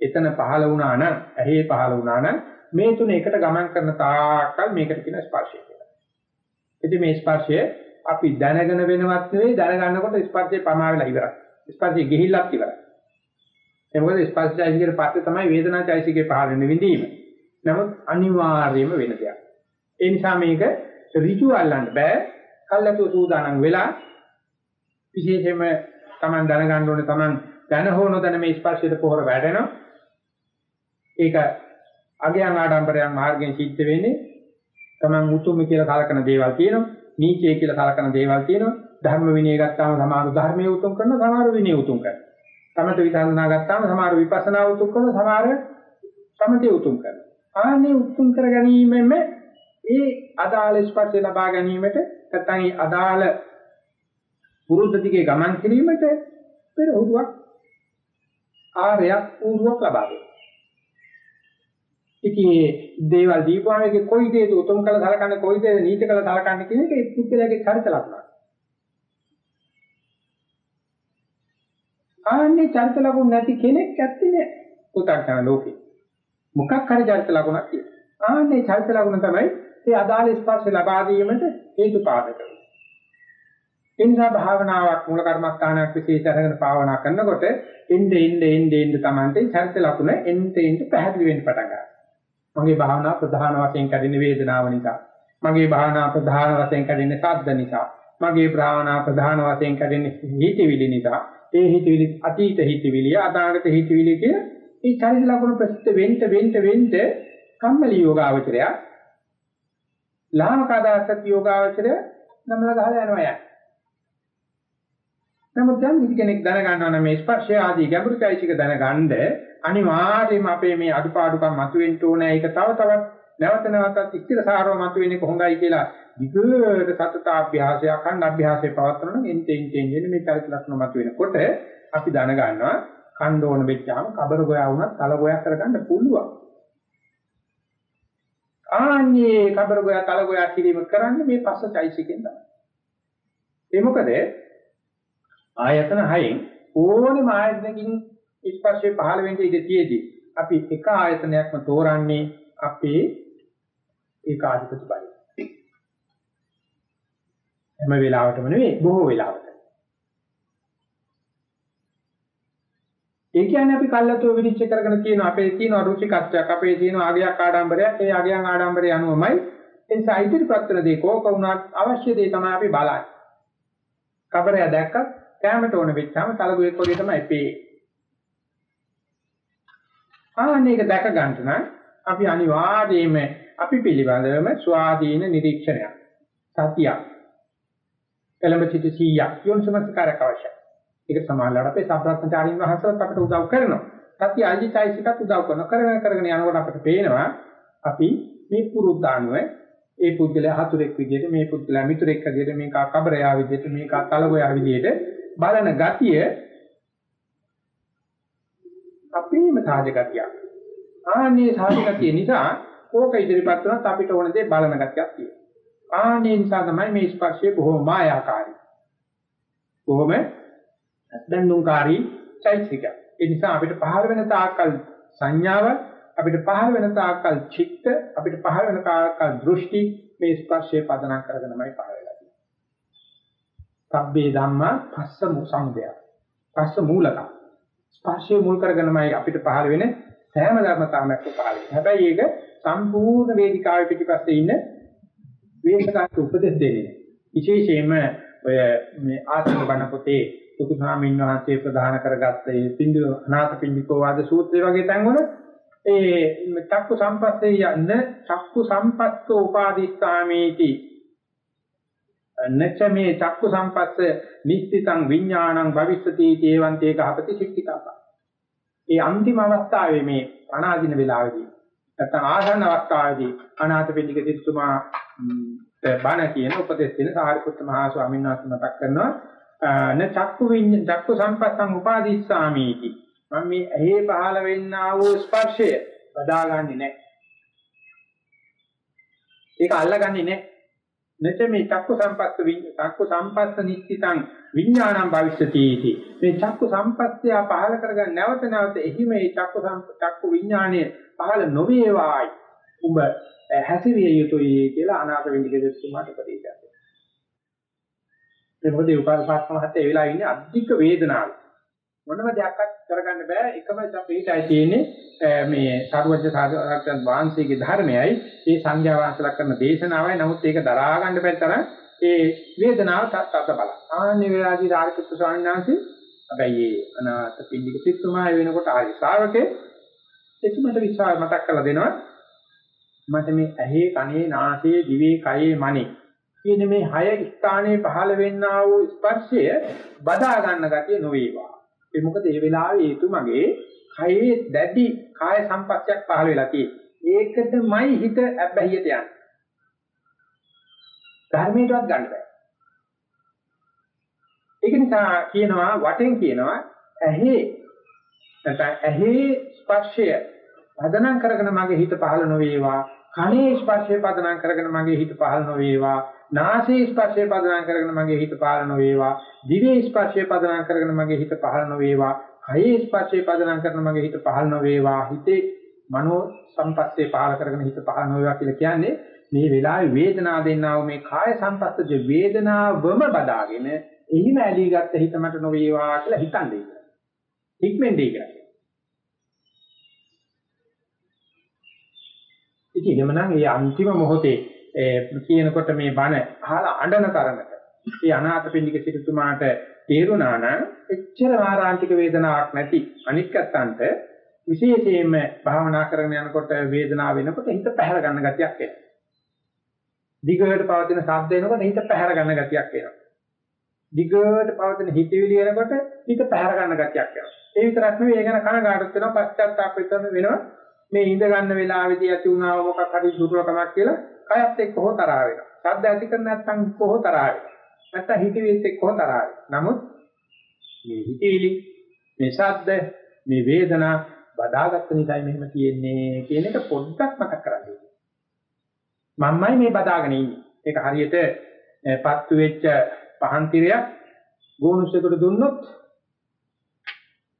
එතන පහළ වුණා නම් ඇහි පහළ වුණා නම් මේ තුන එකට ගමන් කරන තාක්කල් මේකට කියන ස්පර්ශය කියලා. ඉතින් මේ ස්පර්ශය අපි දැනගෙන වෙනවත් නෙවෙයි දැනගන්නකොට ස්පර්ශය පමා වෙලා ඉවරයි. ස්පර්ශය ගිහිල්ලක් ඉවරයි. ඒ මොකද ස්පර්ශයයිසිකේ පස්සේ තමයි වේදනාචෛසිකේ පහළ වෙන විඳීම. නමුත් අනිවාර්යයෙන්ම වෙන දෙයක්. ඒ නිසා මේක ඍජු අල්ලන්න බෑ. කල්ලාතු සූදානම් වෙලා විශේෂයෙන්ම Taman දැනගන්න ඕනේ Taman දැන හෝ නොදැන මේ ස්පර්ශයට පොහොර වැටෙනවා. ඒක අගයන් ආඩම්බරයන් මාර්ගයෙන් සිද්ධ වෙන්නේ Taman උතුම් කියලා කලකන දේවල් තියෙනවා. නීචය කියලා කලකන දේවල් තියෙනවා. ධර්ම විනය ගත්තාම සමහර ධර්මයේ උතුම් කරන සමහර විනය උතුම් කරනවා. සමත විදර්ශනා ගත්තාම සමහර විපස්සනා උතුම් කරන සමහර සමතේ උතුම් කරනවා. ආනේ උතුම් කර ගැනීමෙම ඒ අදාළ ස්පර්ශය ලබා ගැනීමට නැත්නම් ඒ අදාළ පුරුද්ද දිගේ ගමන් කිරීමට පෙර උරුවක් ආරයක් උරුවක් ලබා දෙනවා. ඉතින් දේවල් දීපාවේගේ කොයි දේද උතුම් කළ සලකන්නේ කොයි දේද නීච කළ සලකන්නේ කියන එක ඒ පුද්ගලයාගේ චරිත ලක්ෂණ. ආන්නේ චරිත ලකුණු නැති කෙනෙක් ඇත්තේ නෑ පුතග්ජන ලෝකේ. මොකක් හරි චරිත ලකුණක් තියෙනවා. ආන්නේ චරිත ලකුණ තමයි ඒ අදාළ ස්පර්ශ ලබා දීමට හේතු පාදක වෙන්නේ. එනිසා භාවනාවක් මූල කර්මස්ථානයක් විශේෂ අරගෙන භාවනා කරනකොට එnde එnde එnde එnde Tamante චරිත ලකුණ එnde එnde පැහැදිලි වෙන්න පටන් ගන්නවා. මගේ භාවනාව ප්‍රධාන වශයෙන් කැඩෙන වේදනාව නිසා. මගේ භාවනාව ප්‍රධාන වශයෙන් කැඩෙන ශබ්ද නිසා. මගේ භාවනාව ප්‍රධාන වශයෙන් කැඩෙන හිතවිලි නිසා. ඒ හිතවිලි අතීත හිතවිලි අනාගත හිතවිලි කිය මේ චරිත ලකුණු ප්‍රසිද්ධ වෙන්න වෙන්න වෙන්න කම්මැලි යෝගාවචරය ලාමකාදාසත් යෝගාවචරය නමල ගහලා යනවා යන්නේ. නමුත් යම් කිසි කෙනෙක් දැනගන්නවා නම් මේ ස්පර්ශය ආදී ගැඹුරු চৈতසික දැනගන්න අනිවාර්යයෙන්ම අපේ මේ අඩුපාඩුකම් මතුවෙන්න ඕනේ. ඒක තව තවත් නැවත නැවතත් ස්ථිරසාරව මතුවෙන්නේ කොහොඳයි කියලා විගත සතතාභ්‍යාසය අඛණ්ඩ අභ්‍යාසය පවත්වන නම් එන්ටෙන් එන්ටෙන් මේ චරිත ලක්ෂණ මතුවෙනකොට අපි දැනගන්නවා කණ්ඩ ඕන වෙච්චාම කබර ගෝයා වුණත් තල ගෝයා කරගන්න පුළුවන්. ආන්නේ කබර ගෝයා තල ගෝයා කිරීම කරන්නේ මේ පස්ස চৈতසිකෙන් තමයි. ඒ මොකද ආයතන හයෙන් ඕනෙම ආයතනකින් ස්පර්ශය පහළ වෙන්න ඉඩ තියෙදී අපි එක ආයතනයක්ම තෝරන්නේ අපේ ඒකාධිපති බලය. හැම වෙලාවටම නෙවෙයි බොහෝ වෙලාවට. ඒ කියන්නේ අපි කල්ලාතෝ විනිශ්චය කරගෙන තියෙන අපේ තියෙන රුචිකත්වයක් අපේ තියෙන ආගයක් ආඩම්බරයක් ඒ ආගයන් ආඩම්බරය අනුවමයි එනිසා ඉදිරිපත් කරන දේ කෝක වුණත් අවශ්‍ය දේ තමයි අපි බලන්නේ. කබරය දැක්කත් කැමට ඕන වෙච්චාම තලගුවෙක් වගේ තමයි පේ. ආන්නේක දැක ගන්න නම් අපි අනිවාර්යයෙන්ම අපි පිළිබඳවම ස්වාධීන නිරීක්ෂණයක් සතියක් එළඹ සිට 100ක් යොන්සමස්කාරක අවශ්‍යයි. ඒක සමානලට අපේ සම්ප්‍රාප්තචාරින් වහන්සේත් අපිට උදව් කරනවා. සතිය අල්ජිතයිසිකත් උදව් කරනවා. කරගෙන කරගෙන යනකොට අපිට පේනවා අපි මේ පුරුද්දානුව ඒ පුද්ගලයා හතුරෙක් විදිහට මේ පුද්ගලයා මිතුරෙක් විදිහට මේක කබරයා විදිහට මේක තලගොයා විදිහට බලන ගතිය සාධකතියක්. ආන්නේ සාධකතිය නිසා කෝක ඉදිරිපත් වුණත් අපිට ඕන දේ බලන ගතියක් තියෙනවා. ආන්නේ නිසා තමයි මේ ස්පර්ශය බොහොම මායාකාරී. බොහොම දඬුන්කාරී චෛත්‍යික. ඒ නිසා අපිට පහළ වෙන තාක්කල් සංඥාව අපිට පහළ වෙන තාක්කල් චිත්ත අපිට පහළ වෙන තාක්කල් දෘෂ්ටි මේ ස්පර්ශයේ පදනම් කරගෙනමයි පහළ වෙලා තියෙන්නේ. සබ්බේ ධම්මා පස්ස මුසංදය. පස්ස මූලක. ස්පර්ශයේ මුල් කරගෙනමයි අපිට පහළ වෙන සෑම ධර්මතාවයක් පහළ වෙන්නේ. හැබැයි ඒක සම්පූර්ණ වේදිකාවේ පිටිපස්සේ ඉන්න වේශකාට උපදෙස් දෙන්නේ. විශේෂයෙන්ම ඔය මේ ආසන බණ පොතේ ලොකු ස්වාමීන් වහන්සේ ප්‍රදාන කරගත්ත ඒ පින්දු අනාථ පින්ඩිකෝ වාද සූත්‍රය වගේ තැන්වල ඒ චක්කු සම්පස්සේ යන්න චක්කු සම්පස්සෝ උපාදිස්සාමේති නච මේ චක්කු සම්පස්ස නිස්තිතං විඥානං භවිස්සති ඒවන්තේ කහපති සික්කිතාප. ඒ අන්තිම අවස්ථාවේ මේ අනාදින වෙලාවේදී නැත්නම් ආසන්න අවස්ථාවේදී අනාථ පිටික සිතුමා බණ කියන උපදෙස් දෙන සාරිපුත්ත මහා ස්වාමීන් වහන්සේ මතක් කරනවා න චක්කු විඤ්ඤ චක්කු සම්පස්සං උපාදිස්සාමීති මම මේ ඇහි පහළ වෙන්නා වූ ස්පර්ශය බදාගන්නේ නැහැ. ඒක අල්ලගන්නේ නැහැ. නැත්නම් මේ චක්කු සම්පස්ස චක්කු සම්පස්ස නිස්සිතං විඥානං භවිෂ්‍යති इति මේ චක්කු සම්පස්සය පහල කරගන්න නැවත නැවත එහි මේ චක්කු චක්කු විඥානයේ පහල නොවේවායි උඹ හැසිරිය යුතුයි කියලා අනාථ වෙන්නික දෙතුමාට උපදේශයක් දෙනවා. ඒ මොකද උපාසක මහත්තයා ඒ වෙලාවේ ඉන්නේ අධික වේදනාවක. මොනම දෙයක්වත් කරගන්න බෑ. එකම පිටයි තියෙන්නේ මේ සරුවජ්‍ය සාධකයන් වහන්සේගේ ධර්මයයි. ඒ සංඥා වාසලක් කරන දේශනාවයි. නමුත් ඒක දරා ගන්න බැරි තරම් ඒ වේදනාව තත්ත බල. ආනි වේලාදී ආරිකුත් ස්වාමීන් වහන්සේ හැබැයි ඒ අනාථ පින්ඩික සිත්තුමා වෙනකොට ආරි ශ්‍රාවකේ එතුමට විශ්වාස මතක් කරලා දෙනවා. මට මේ ඇහි කනේ නාසයේ දිවේ කයේ මනේ කියන මේ හය ස්ථානයේ පහළ වෙන්නා වූ ස්පර්ශය බදා ගන්න ගතිය නොවේවා. ඒ මොකද ඒ වෙලාවේ එතුමගේ කයේ දැඩි කාය සම්පත්තියක් පහළ වෙලා තියෙන්නේ. ඒකටමයි හිත ඇබ්බැහියට යන්නේ. ධර්මයටවත් ගන්න බෑ. ඒක නිසා කියනවා වටෙන් කියනවා ඇහි නැත්නම් ඇහි ස්පර්ශය පදනම් කරගෙන මගේ හිත පහළ නොවේවා. කනේ ස්පර්ශය පදනම් කරගෙන මගේ හිත පහළ නොවේවා නාසයේ ස්පර්ශය පදනම් කරගෙන මගේ හිත පහළ නොවේවා දිවේ ස්පර්ශය පදනම් කරගෙන මගේ හිත පහළ නොවේවා කයේ ස්පර්ශය පදනම් කරගෙන මගේ හිත පහළ නොවේවා හිතේ මනෝ සම්පස්සේ පහළ කරගෙන හිත පහළ නොවේවා කියලා කියන්නේ මේ වෙලාවේ වේදනාව දෙන්නා වූ මේ කාය සම්පස්සජ වේදනාවම බදාගෙන එහිම ඇලී ගත්ත හිත මට නොවේවා කියලා හිතන්නේ. ඉක්මෙන්දී කියලා. ඉතින් එහෙමනම් මේ අන්තිම මොහොතේ කියනකොට මේ බණ අහලා අඬන තරමට මේ අනාථපිණ්ඩික සිටුතුමාට තේරුණා නම් එච්චර ආරාන්තික වේදනාවක් නැති අනික් අත්තන්ට විශේෂයෙන්ම භාවනා කරගෙන යනකොට වේදනාව වෙනකොට හිත පැහැර ගන්න ගතියක් එනවා. දිගට පවතින ශබ්ද එනකොට හිත පැහැර ගන්න ගතියක් එනවා. දිගට පවතින හිතවිලි එනකොට හිත පැහැර ගන්න ගතියක් එනවා. ඒ විතරක් නෙවෙයි ඒ ගැන කනගාටුත් වෙනවා පශ්චාත්තාප වෙනවා මේ ඉඳ ගන්න වෙලාවේදී ඇති වුණා මොකක් හරි දුර්වලකමක් කියලා කයත් එක්ක හො තරහ වෙනවා. ශබ්ද ඇති කර නැත්නම් කොහො තරහ වෙනවා. නැත්නම් හිතවිලිත් එක්ක හො තරහ වෙනවා. නමුත් මේ හිතවිලි මේ ශබ්ද මේ වේදනා බදාගත්ත නිසායි මෙහෙම තියෙන්නේ කියන එක පොඩ්ඩක් මතක් කරගන්න. මම්මයි මේ බදාගෙන ඉන්නේ. ඒක හරියට පත්තු වෙච්ච පහන් තිරයක් ගෝනුසෙකුට දුන්නොත්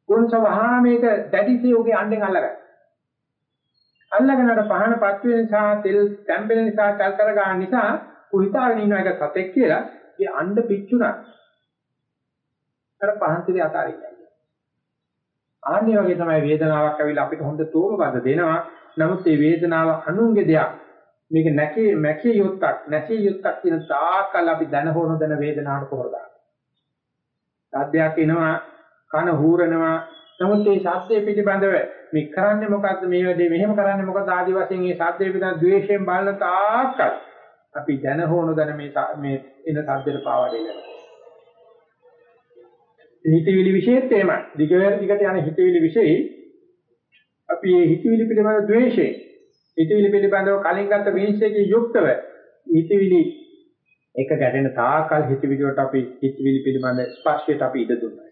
ගෝනුස වහා මේක දැඩිසේ උගේ අඬෙන් අල්ලගන්න. අල්ලගෙනට පහනපත් වෙන නිසා තෙල් තැම්බෙන නිසා කල් කර ගන්න නිසා කුහිතාගෙන ඉන්න එක සතෙක් කියලා ඒ අඬ පිච්චුණා. අර පහන්තිරේ අතාරින්න. ආන්නේ වගේ තමයි වේදනාවක් ඇවිල්ලා අපිට හොඳ තෝරබද දෙනවා. නමුත් මේ වේදනාව අනුන්ගේ දෙයක්. මේක නැකේ මැකේ යුත්තක් නැසී යුත්තක් කියන තාකල් අපි දැන හොන දැන වේදනාවට පොර දානවා. සාධ්‍යයක් එනවා කන හූරනවා නමුත් මේ ශාස්ත්‍රය පිළිබඳව මේ කරන්නේ මොකද්ද මේ වැඩේ මෙහෙම කරන්නේ මොකද්ද ආදි වශයෙන් මේ ශාස්ත්‍රය පිළිබඳව ද්වේෂයෙන් බලන තාක්කල් අපි දැන හෝන දැන මේ මේ එන සද්දේට පාවා දෙනවා. හිතවිලි විශේෂත් එහෙමයි. දිගට දිගට යන හිතවිලි විශේෂයි අපි මේ හිතවිලි පිළිබඳ ද්වේෂයෙන් හිතවිලි පිළිබඳව කලින් ගත්ත විනිශ්චයකින් යුක්තව හිතවිලි එක ගැටෙන තාකල් හිතවිලි වලට අපි හිතවිලි පිළිබඳ ස්පර්ශයට අපි ඉඩ දුන්නා.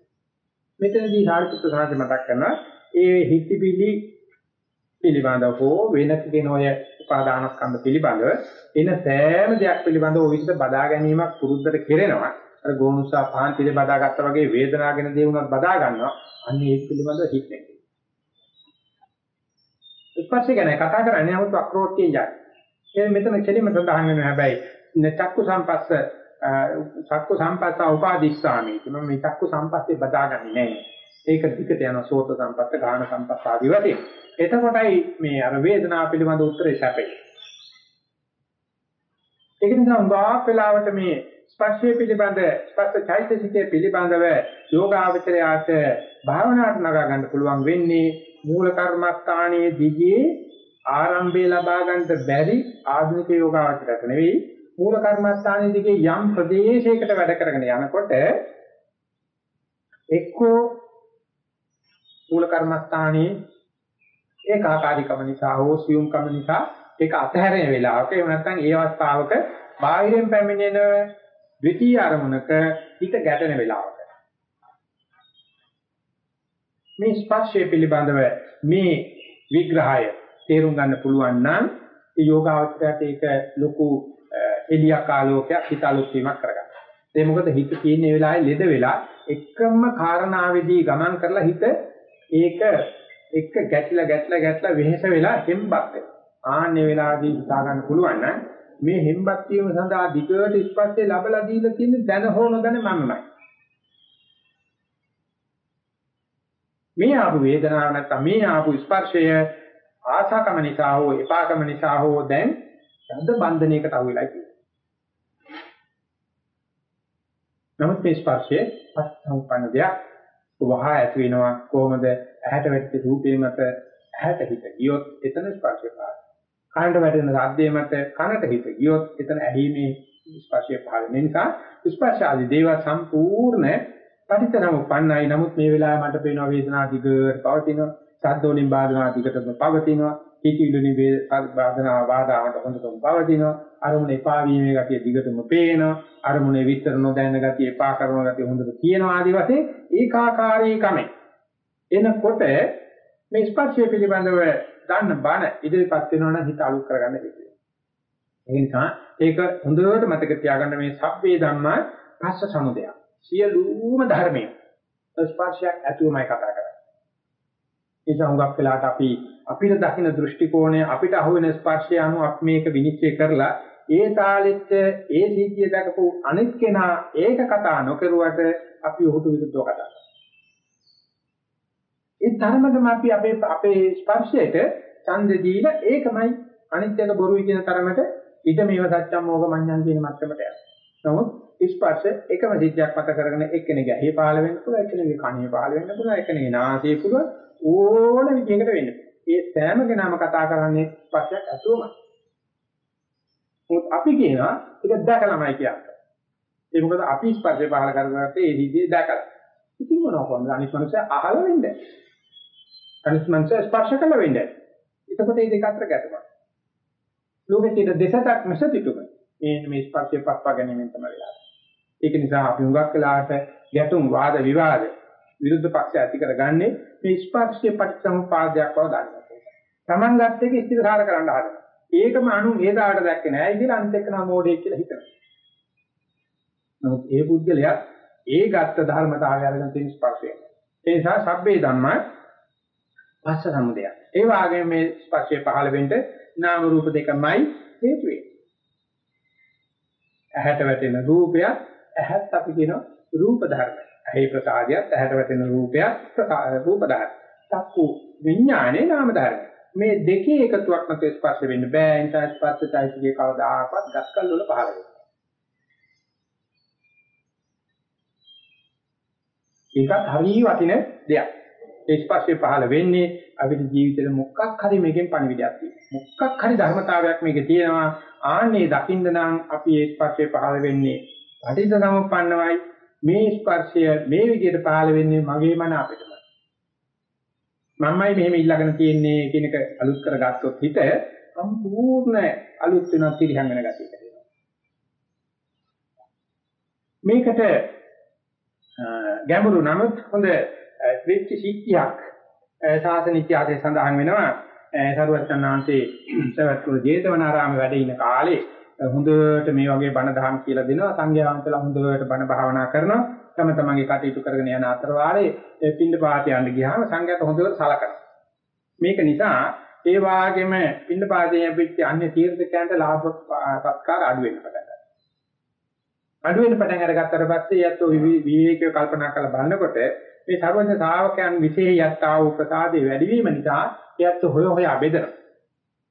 මෙතනදී සාරිපුත්‍ර සාහිත්‍ය මතක් කරනවා ඒ හිතවිලි පිළිබඳව හෝ වෙන කියන ඔය උපාදානස්කන්ධ පිළිබඳව එන සෑම දෙයක් පිළිබඳව ඔය විදිහට බදා ගැනීමක් පුරුද්දට කෙරෙනවා. අර ගෝනුසා පහන් පිළි බදාගත්තා වගේ වේදනාගෙන දේ උනත් බදා ගන්නවා. අන්න ඒක පිළිබඳව හිත නැති. ස්පර්ශය ගැන කතා කරන්නේ නමුත් අක්‍රෝත්යෙන් යයි. ඒ මෙතන කෙලින්ම සඳහන් වෙනවා හැබැයි චක්කු සම්පස්ස චක්කු සම්පස්ස උපාදිස්සාමි කියන මේ චක්කු සම්පස්සේ බදාගන්නේ නැහැ. ඒක දිගට යන සෝත සම්පස්ස ගාන සම්පස්ස ආදී වශයෙන්. එතකොටයි මේ අර වේදනාව පිළිබඳ උත්තරේ සැපේ. ඒක නිසා උගාක් වෙලාවට මේ ස්පර්ශය පිළිබඳ ස්පර්ශ චෛතසිකයේ පිළිබඳව යෝගාවචරයාට භාවනාවට නගා ගන්න පුළුවන් වෙන්නේ මූල කර්මස්ථානයේ දිගේ ආරම්භය ලබා ගන්නට බැරි ආධුනික යෝගාවචරයට නෙවෙයි මූල කර්මස්ථානයේ දිගේ යම් ප්‍රදේශයකට වැඩ කරගෙන යනකොට එක්කෝ මූල කර්මස්ථානයේ ඒකාකාරීකම නිසා හෝ සියුම්කම නිසා ඒක අතහැරෙන වෙලාවක එහෙම නැත්නම් ඒ අවස්ථාවක බාහිරෙන් පැමිණෙන ද්විතීයි අරමුණක හිත ගැටෙන වෙලාවක. මේ ස්පර්ශය පිළිබඳව මේ විග්‍රහය තේරුම් ගන්න පුළුවන් නම් ඒ යෝගාවචරයට ඒක ලොකු එළියක් ආලෝකයක් හිත අලුත් වීමක් කරගන්න. ඒ මොකද හිත තියෙන වෙලාවේ ලෙඩ වෙලා එකම කාරණාවේදී ගමන් කරලා හිත ඒක එක ගැටිලා ගැටලා ගැටලා වෙහෙස වෙලා හෙම්බත් වෙනවා. ආන්නේ වෙලාවේදී හිතා ගන්න පුළුවන් නම් මේ හෙම්බත් වීම සඳහා දිගට ස්පර්ශය ලැබලා දීලා තියෙන දැන හෝන දැන මමමයි. මේ ආපු වේදනාව නැත්නම් මේ ආපු ස්පර්ශය ආසකම නිසා හෝ එපාකම නිසා හෝ දැන් යද්ද බන්ධනයකට අහු වෙලා තියෙනවා. නමුත් මේ ස්පර්ශයේ පස්සම්පන්න දෙයක්. වහා ඇති වෙනවා කොහොමද ඇහැට වැටෙච්ච රූපේ මත ඇහැට හිත ගියොත් එතන ස්පර්ශය පාන. කනට වැටෙන ශබ්දයේ මත කනට හිත ගියොත් එතන ඇහිීමේ ස්පර්ශය පහළ වෙන නිසා ස්පර්ශ ආදී දේවල් සම්පූර්ණ පටිච්චසමුප්පන්නයි නමුත් මේ වෙලාවේ මට පේනවා වේදනාව දිගට පවතිනවා. සද්දෝලින් බාධනා දිගටම පවතිනවා හිතවිලි වේ බාධනා බාධාවට හොඳටම පවතිනවා අරමුණ එපා වීමේ ගතිය දිගටම පේනවා අරමුණේ විතර නොදැන්න ගතිය එපා කරන ගතිය හොඳට තියෙනවා ආදි වශයෙන් ඒකාකාරී කමෙන් එනකොට මේ ස්පර්ශය පිළිබඳව ගන්න බණ ඉදිරිපත් වෙනවා නම් හිත අලුත් කරගන්න හිතේ. ඒ නිසා ඒක හොඳට මතක තියාගන්න මේ සබ්බේ ධම්මා පස්ස සමුදයක්. සියලුම ධර්මය ස්පර්ශයක් ඇතුවමයි කතා කරන්නේ. ඒ නිසා හුඟක් වෙලාවට අපි අපිට දකින්න දෘෂ්ටි කෝණය අපිට අහුවෙන ස්පර්ශය අනුව අපි මේක විනිශ්චය කරලා ඒ තාලෙත් ඒ සිද්ධිය දක්වපු අනිත් කෙනා ඒක කතා නොකරුවට අපි ඔහුට විරුද්ධව කතා කරනවා. ඒ තරමටම අපි අපේ අපේ ස්පර්ශයට ඡන්ද දීලා ඒකමයි අනිත් එක බොරුයි කියන තරමට ඉද මේව සත්‍යම් මොග මඤ්ඤන් කියන මට්ටමට යනවා. නමුත් ස්පර්ශ එකම සිද්ධියක් මත කරගෙන එක්කෙනෙක් ඇහි පහළ වෙන්න පුළුවන් එක්කෙනෙක් කනේ පහළ වෙන්න පුළුවන් එක්කෙනෙක් නාසයේ පුළුවන්. ඕන විදිහකට වෙන්න ඒ සෑම කෙනාම කතා කරන්නේ ස්පර්ශයක් ඇතුවමයි මොකද අපි කියනවා ඒක දැකලාමයි කියන්නේ. ඒ මොකද අපි ස්පර්ශය පහළ කරගත්තේ ඒ විදිහේ දැකලා. ඉතින් මොනවා කරන්නේ? අනිත් මනුස්සය අහලා වෙන්නේ අනිත් මනුස්සය ස්පර්ශ කළ වෙන්නේ එතකොට මේ දෙක අතර ගැටුමක්. ලෝකෙට දෙසටක් මිස පිටුමයි මේ මේ ස්පර්ශය පස්පා ගැනීමෙන් තමයි වෙලා. ඒක නිසා අපි හුඟක් වෙලාවට ගැටුම් වාද විවාද විරුද්ධ පක්ෂ ඇති කරගන්නේ මේ ස්පර්ශයේ පටිච්චසමුපාදයක් බව දන්නවා. Taman ගත්ත එක ඉස්තිරහාර කරන්න හදනවා. ඒකම අනු මේදාට දැක්කේ නැහැ කියලා අනිත් එක්කන මොඩේ කියලා හිතනවා. නමුත් ඒ පුද්ගලයා ඒ ගත්ත ධර්මතාවය අරගෙන තියෙන ස්පර්ශය. ඒ නිසා සබ්බේ ධම්මා පස්ස සමුදය. ඒ වාගේ මේ ස්පර්ශය පහළ වෙන්න නාම රූප දෙකමයි හේතු වෙන්නේ. ඇහැට වැටෙන රූපයක් ඇහත් අපි කියන රූප ධර්ම. ඇහි ප්‍රසාදයක් ඇහැට වැටෙන රූපයක් රූප ධර්ම. චක්කු විඥානේ නාම ධර්ම. මේ දෙකේ එකතුවක් නැත ස්පර්ශ වෙන්න බෑ. ඒ නිසා ස්පර්ශයයිසිකේ කවදාකවත් ගස්කල් වල පහළ වෙනවා. ඒකත් හරිය වටින දෙයක්. ඒ ස්පර්ශය පහළ වෙන්නේ අපේ ජීවිතේ මොකක් හරි මේකෙන් පණිවිඩයක් තියෙනවා. මොකක් හරි ධර්මතාවයක් මේකේ තියෙනවා. ආන්නේ දකින්න නම් අපි ඒ ස්පර්ශය පහළ වෙන්නේ පටිච්ච සමුප්පන්නවයි. මේ ස්පර්ශය මේ විදිහට පහළ වෙන්නේ මගේ මන අපිටමයි. මමයි මෙහෙම ඉල්ලගෙන තියෙන්නේ කියන එක අලුත් කරගත්තොත් හිත සම්පූර්ණ අලුත් වෙනත් පිළිහං වෙන ගතියකට එනවා. මේකට ගැඹුරු නමුත් හොඳ වෙච්ච සිද්ධියක් සාසන ඉතිහාසයේ සඳහන් වෙනවා. සරුවචනාංශේ සවැත්තුල ජේතවනාරාමේ වැඩ ඉන කාලේ හොඳට මේ වගේ බණ දහම් කියලා දෙනවා. සංඝයා වහන්සේලා හොඳට බණ භාවනා කරනවා. තම තමන්ගේ කටයුතු කරගෙන යන අතර වාරේ පින්ඳ පාත යන්න ගියාම සංඝයාට හොඳට සලකනවා. මේක නිසා ඒ වාගේම පින්ඳ පාතේ යපිච්ච අන්‍ය තීර්ථකයන්ට ලාභ සත්කාර අඩු වෙන්න පටන් ගන්නවා. අඩු වෙන පටන් අරගත්තට පස්සේ යත් විවේකීව කල්පනා කරලා බලනකොට මේ සර්වඥ ශ්‍රාවකයන් විශේෂයත්තා වූ ප්‍රසාදේ වැඩිවීම නිසා එයත් හොය හොය බෙදෙනවා.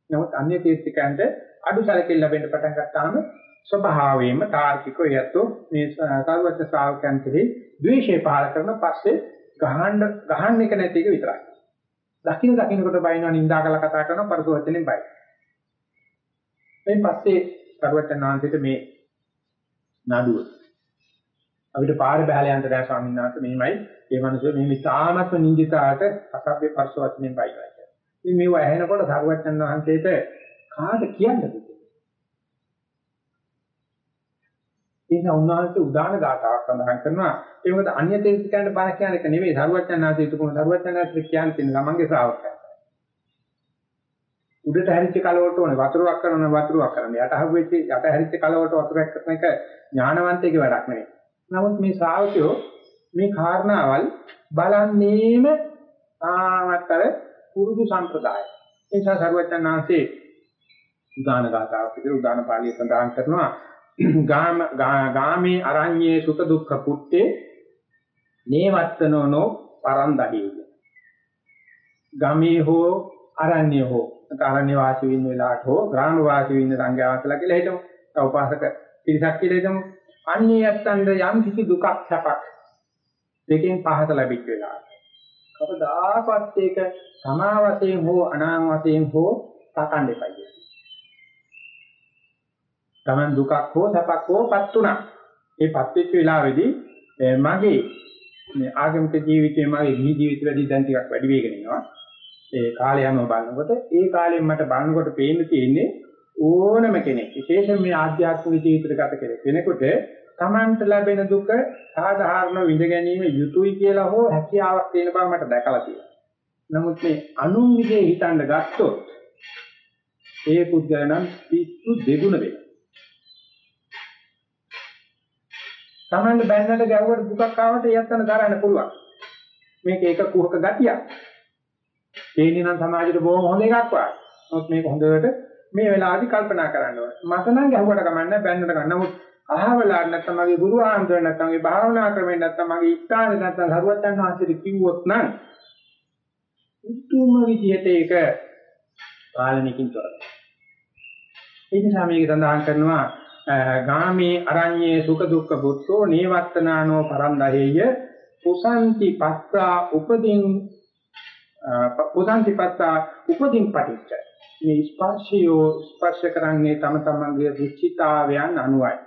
නමුත් අන්‍ය තීර්ථකයන්ට අඩු සැලකිලි ලැබෙන්න පටන් ගත්තාම ස්වභාවයෙන්ම තාර්කිකව එයත් මේ සර්වඥ ශ්‍රාවකයන් කෙරෙහි ද්වේෂය පහල කරන පස්සේ ගහන්න ගහන්න එක නැති එක විතරයි. දකින්න දකින්නකොට බයිනවා නින්දා කරලා කතා කරනවා පරස වචනෙන් බයි. එයින් පස්සේ සර්වඥාන්තිට මේ නඩුව අපිට පාර බහලා යන්න දැන් ස්වාමීන් වහන්සේ මෙහිමයි ඒ මනුස්සය මේ විසාමත්ම නිඳිතාට අසභ්‍ය පරිස වචනෙන් බයිනවා කියන්නේ. ඉතින් මේව ඇහෙනකොට සරුවච්චන් වහන්සේට කාට කියන්නද? ඒ උන්වහන්සේ උදාන ගාතාවක් සඳහන් කරනවා. ඒ මොකද අන්‍ය තේසිකයන්ට බණ කියන එක නෙමෙයි සරුවච්චන් වහන්සේ තුකුණ සරුවච්චන් වහන්සේ කියන්නේ තියෙන ළමංගේ ශ්‍රාවකයන්. උඩට හැරිච්ච කලවට ඕනේ වතුරක් කරන වතුරක් කරන යට හුවෙච්ච යට හැරිච්ච කලවට වතුරක් කරන එක ඥානවන්තයෙක් වැඩක් නෙවෙයි. නමුත් මේ ශ්‍රාවකයෝ මේ කාරණාවල් බලන්නේම ආමතර පුරුදු සම්ප්‍රදාය. ඒ නිසා සරුවචනාංශේ උදාන ගාතාවක් විදිහට උදාන පාළිය සඳහන් කරනවා ගාම ගාමේ අරඤ්ඤේ සුඛ දුක්ඛ පුත්තේ නේවත්තනෝනෝ පරන්දහේය. ගමේ හෝ අරණ්‍ය හෝ අරණ්‍ය වාසී වෙන වෙලාවට හෝ ග්‍රාම වාසී වෙන සංඝයාසලා කියලා හිතමු. උපාසක පිරිසක් කියලා හිතමු. අන්‍යයන්ට යම් කිසි දුකක් සැපක් දෙකෙන් පහත ලැබිච්ච වෙලාව. කවදාකවත් ඒක තමා වශයෙන් හෝ අනාම වශයෙන් හෝ තකන්න එපා කියන්නේ. Taman දුකක් හෝ සැපක් හෝපත් උනා. ඒ පත් වෙච්ච වෙලාවේදී මගේ මේ ආගමික ජීවිතේ මගේ නිහි ජීවිත වැඩි දැන් ටිකක් වැඩි වෙගෙන යනවා. ඒ කාලය යනව බලනකොට ඒ කාලෙන් මට බලනකොට පේන්න තියෙන්නේ ඕනම කෙනෙක් විශේෂයෙන් මේ ආධ්‍යාත්මික ජීවිතයකට ගත කෙනෙක් වෙනකොට Tamanට ලැබෙන දුක සාධාරණ විඳ ගැනීම යුතුයි කියලා හෝ හැකියාවක් තියෙන බව මට දැකලා තියෙනවා. නමුත් මේ අනුන් විදිහේ හිතන්න ගත්තොත් ඒ පුද්ගලයන් පිස්සු දෙගුණ වෙනවා. Tamanට බැන්නට ගැව්වට දුකක් ආවට ඒත්තන දරන්න පුළුවන්. මේක එක කුහක ගතියක්. තේිනේ නම් සමාජයට බොහොම හොඳ එකක් වගේ. නමුත් මේක හොඳට මේ වෙලාවදී කල්පනා කරන්න ඕනේ. මට නම් ගැහුවට කමන්නේ බැන්නට ගන්න. නමුත් අහවලා නැත්නම් මගේ ගුරු ආන්දර නැත්නම් මේ භාවනා ක්‍රමෙන් නැත්නම් මගේ ඉස්තානේ නැත්නම් හරුවත්තන් වහන්සේට කිව්වොත් නම් උතුම් විදිහට ඒක පාලනකින් තොරයි. ඒ නිසා මේක සඳහන් කරනවා ගාමේ අරඤ්ඤේ සුඛ දුක්ඛ බුද්ධෝ නේවත්තනානෝ පරන්දහෙය පුසන්ති පස්සා උපදින් පුසන්ති පස්සා උපදින් පටිච්ච. මේ ස්පර්ශියෝ ස්පර්ශ කරන්නේ තම තමන්ගේ රුචිතාවයන් අනුවයි.